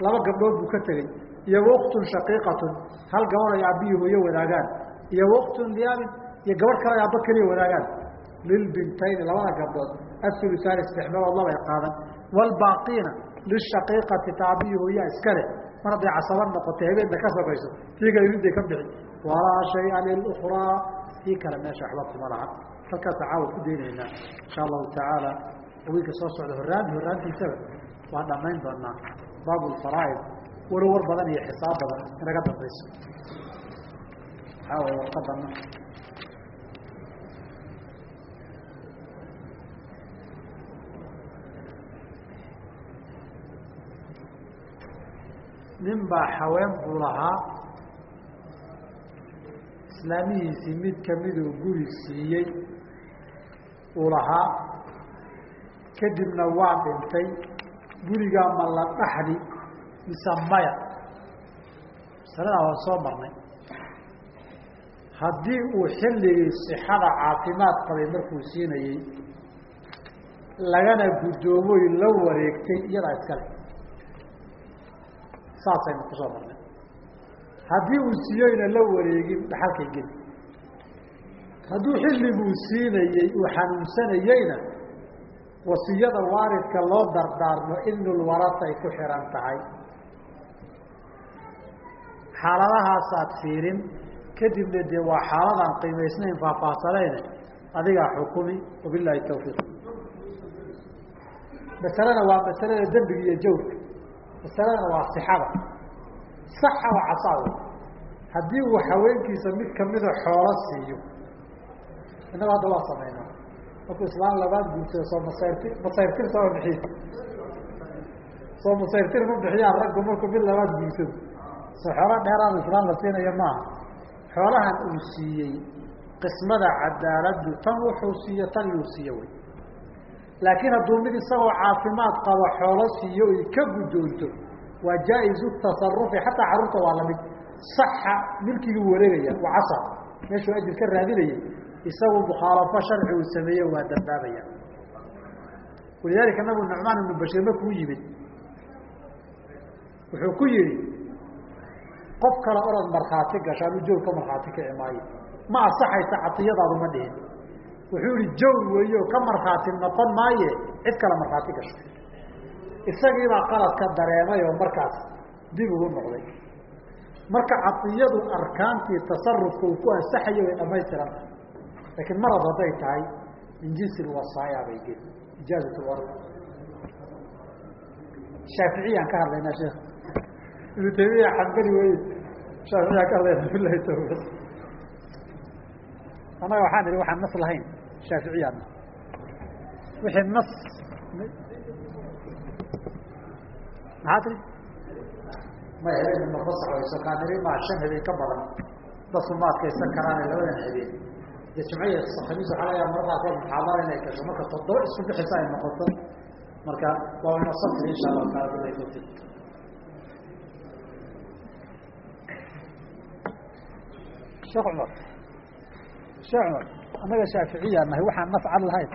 laba gabdhood buu ka tegey iyo waktun shaqiiqatun hal gabadh ay aabbiyi hooyo wadaagaan iyo waktun liabin iyo gabadh kale aabba keliya wadaagaan. Lilbintayni labada gabdhood aulusaani saddex meelood labay qaadan. Waalbaaqiina lishaqiiqati ta aabbiyi hooyaa iskale mar hadday casaba noqotay habeenna ka sokayso tii kale ka bixi. Walaa shaya lilukhraa tii kale meesha waxba kuma laha. Halkaasa caawa ku daynaynaa. Insha allahu tacaala wiilka soo socda horraanti horraantiisaba waa dhamayn doonaa baabu lfaraa'id walow war badan iyo xisaab badan inaga dambayso waxaa way warqadana nin baa haween buu lahaa. Islaamihiisii mid kamiduu guri siiyey uu lahaa. Kadibna waa dhintay gurigaa ma la dhaxli mise maya. Masaladaa waan soo marnay haddii uu xilligii sixada caafimaad qabay markuu siinayey lagana guddoomoy la wareegtay iyadaa iskale saasaynu ku soo marnay. Haddii uu siiyoyna la wareegin dhaxalkay geli hadduu xilliguu siinayey uu xanuunsanayeyna wasiyada waaridka loo dardaarmo idnulwarasa ay ku xihan tahay. Xaaladahaasaad fiirin kadibna dee waa xaaladaan qiimaysnayn faahfaahsanayne adigaa xukumi wabilaahi tawfiiq. Masalena waa masalada dembiga iyo jawrka masaladana waa sixada. Saxa waa casaawe haddii uu haweenkiisa mid kamida xoolo siiyo innaga hadda waa samaynaa markuu islaan labaad guursado soo masayrti masayrtir soo bixiy soo masayrtir ma bixiyaan raggu markuu mid labaad guursado soo xoolo dheeraada islaan la siinayo maaha xoolahan uu siiyey qismada cadaaladdu tan wuxuu siiyo tan yuu siiyo wey. Laakiin hadduu mid isagoo caafimaad qabo xoolo siiyo ay ka guddoonto waa jaa-izu tasarufi xataa carruurta waa la mid saxa milkigii wareegaya waa casar. Meeshuu ajir ka raadinayay isagu mukhaalafo sharci uu sameeye waa dambaabaya walidaalika nabigu nucmaan ibnu bashiir markuu yimid. Wuxuu ku yihi qof kale orod markhaati gasho anu joog ka markhaati kici maayo ma asaxaysa catiyadaadu ma dhihin. Wuxuu yihi jawr weeye oo ka markhaati noqon maaye cid kale markhaati gasho. Isagiibaa qaladka dareemay oo markaas dib ugu noqday. Marka catiyadu arkaantii tasarufka uu ku ansaxayo way dhamaystiran tahay. Laakiin marad hadday tahay min jinsi lwasaaya bay geli ijaazat lwar shaaficiyaan ka hadlaynaa sheekh ibnu taymiya xambali wey shaaficiyaan ka hadlayna bilahi tawfiiq annaga waxaan idhi waxaan nas lahayn shaaficiyaadna wixii nas maxaa tiri may habeen ma fasaxayso kaaniri maa shan habeen ka badan. Dadku ma adkaysan karaane labadan habeen dee jumciya khamiis waxaa laga yaaba mararkaa kood muxaadara inay gasho. Marka toddoba isku bixisa ay noqoto marka waa ina sabtiri insha allahu taala bilahi tawfiiq sheekh cumar sheekh cumar annaga shaaficiyaa nahay waxaan nafcad lahayn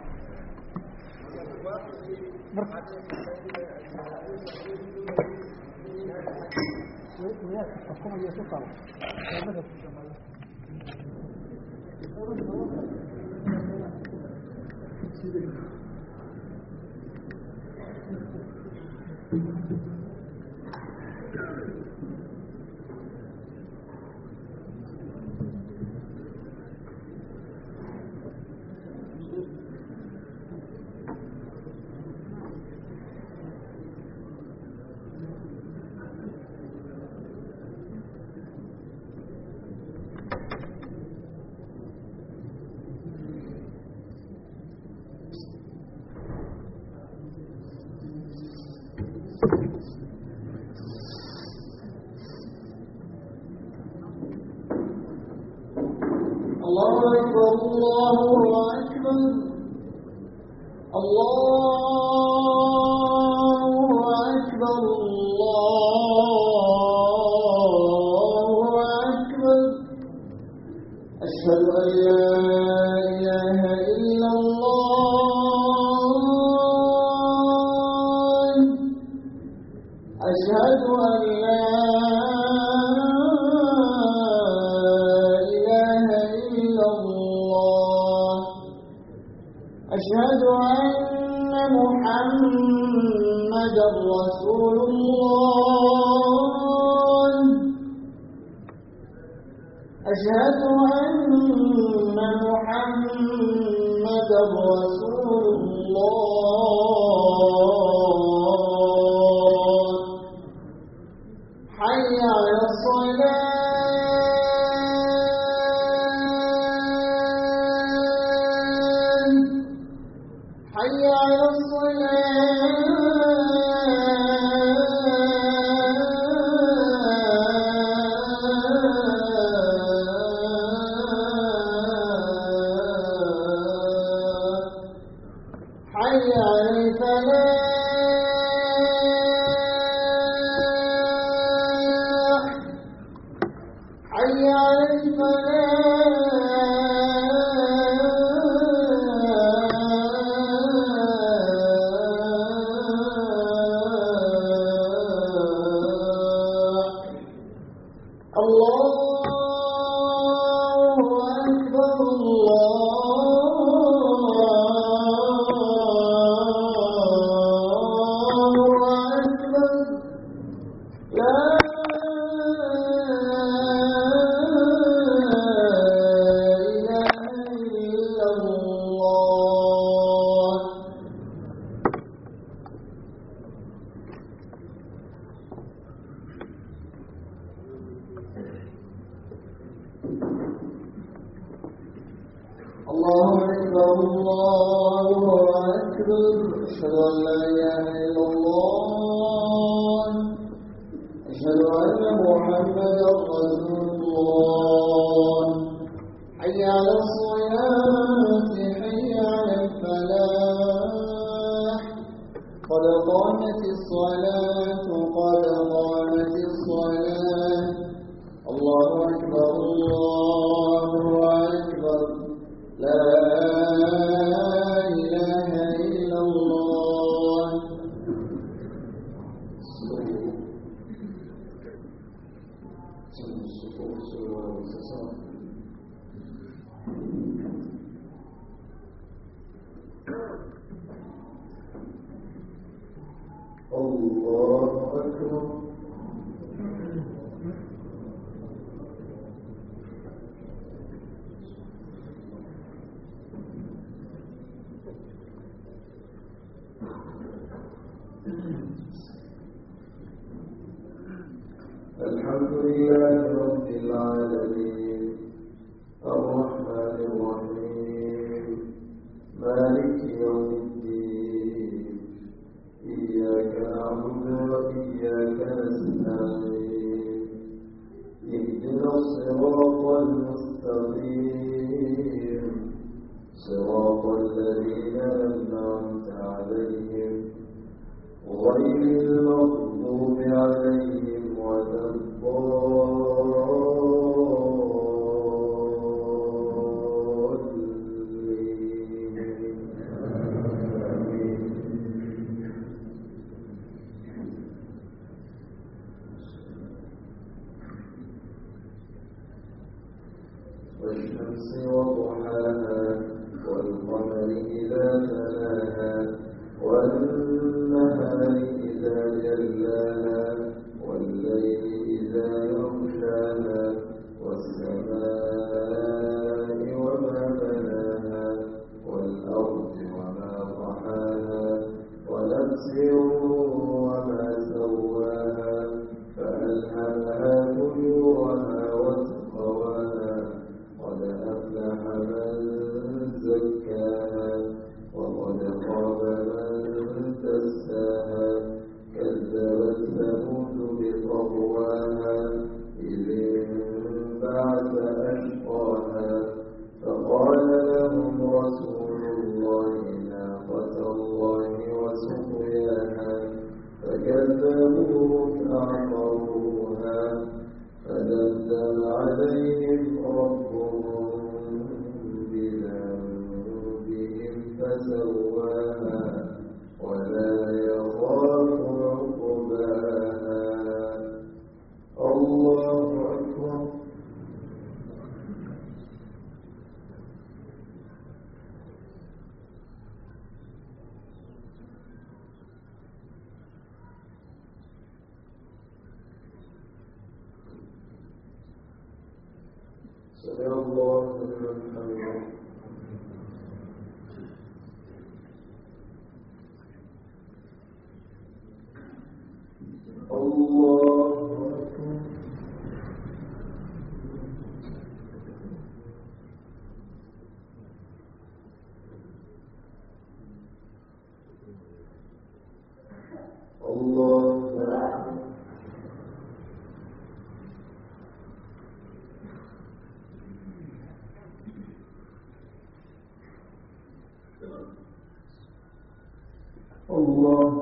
الله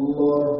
الله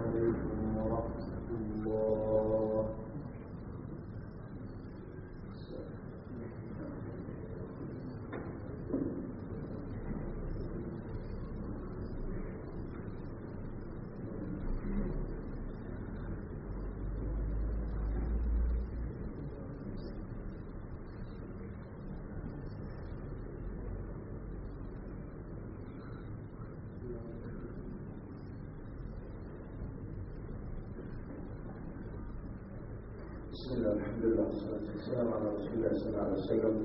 بسم الله الحمد لله والصلاة والسلام على رسول الله صلى الله عليه وسلم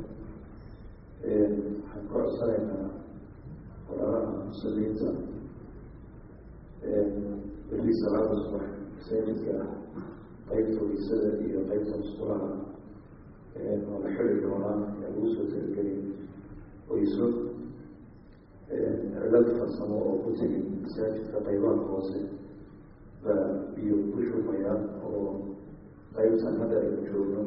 waxaan ku codsanaynaa walaalaha muslimiinta berri salaada subax masaajidka qeybta weysada iyo qeybta musqulaha oo la xiri doonaa ee lagu soo talagelay weyso cilad farsamo oo ku tegi masaajidka qeybaha hoose baa biyo ku shumayaan oo hadda aynu joogno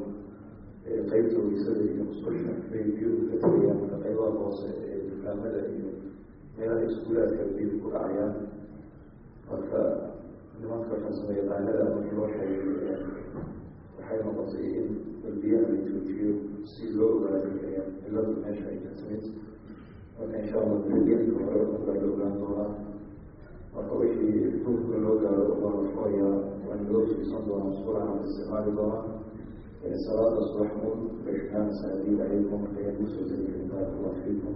qeybta weysada iyo musqusha bay biyuhu ka tegayaan marka qeybaha hoose ee dukaamada iyo meelaha iskuulaadka biyuhu ku dhacayaan marka nimanka farsamo yaqaanada markii loo sheegay waxay noqotay in balbiyaha la joojiyo si loo ogaado ciladu meesha ay ka marka insha allah balbiyanka hore unbaa la ogaan doonaa marka wixii duhurka loo gaaro ubaa waxooyaa waan loo siisan doonaa musqulaha la isticmaali doonaa salaada subax un bashmaan saadiid calaykum ayaan ku soo tegay baaraka allah fiikum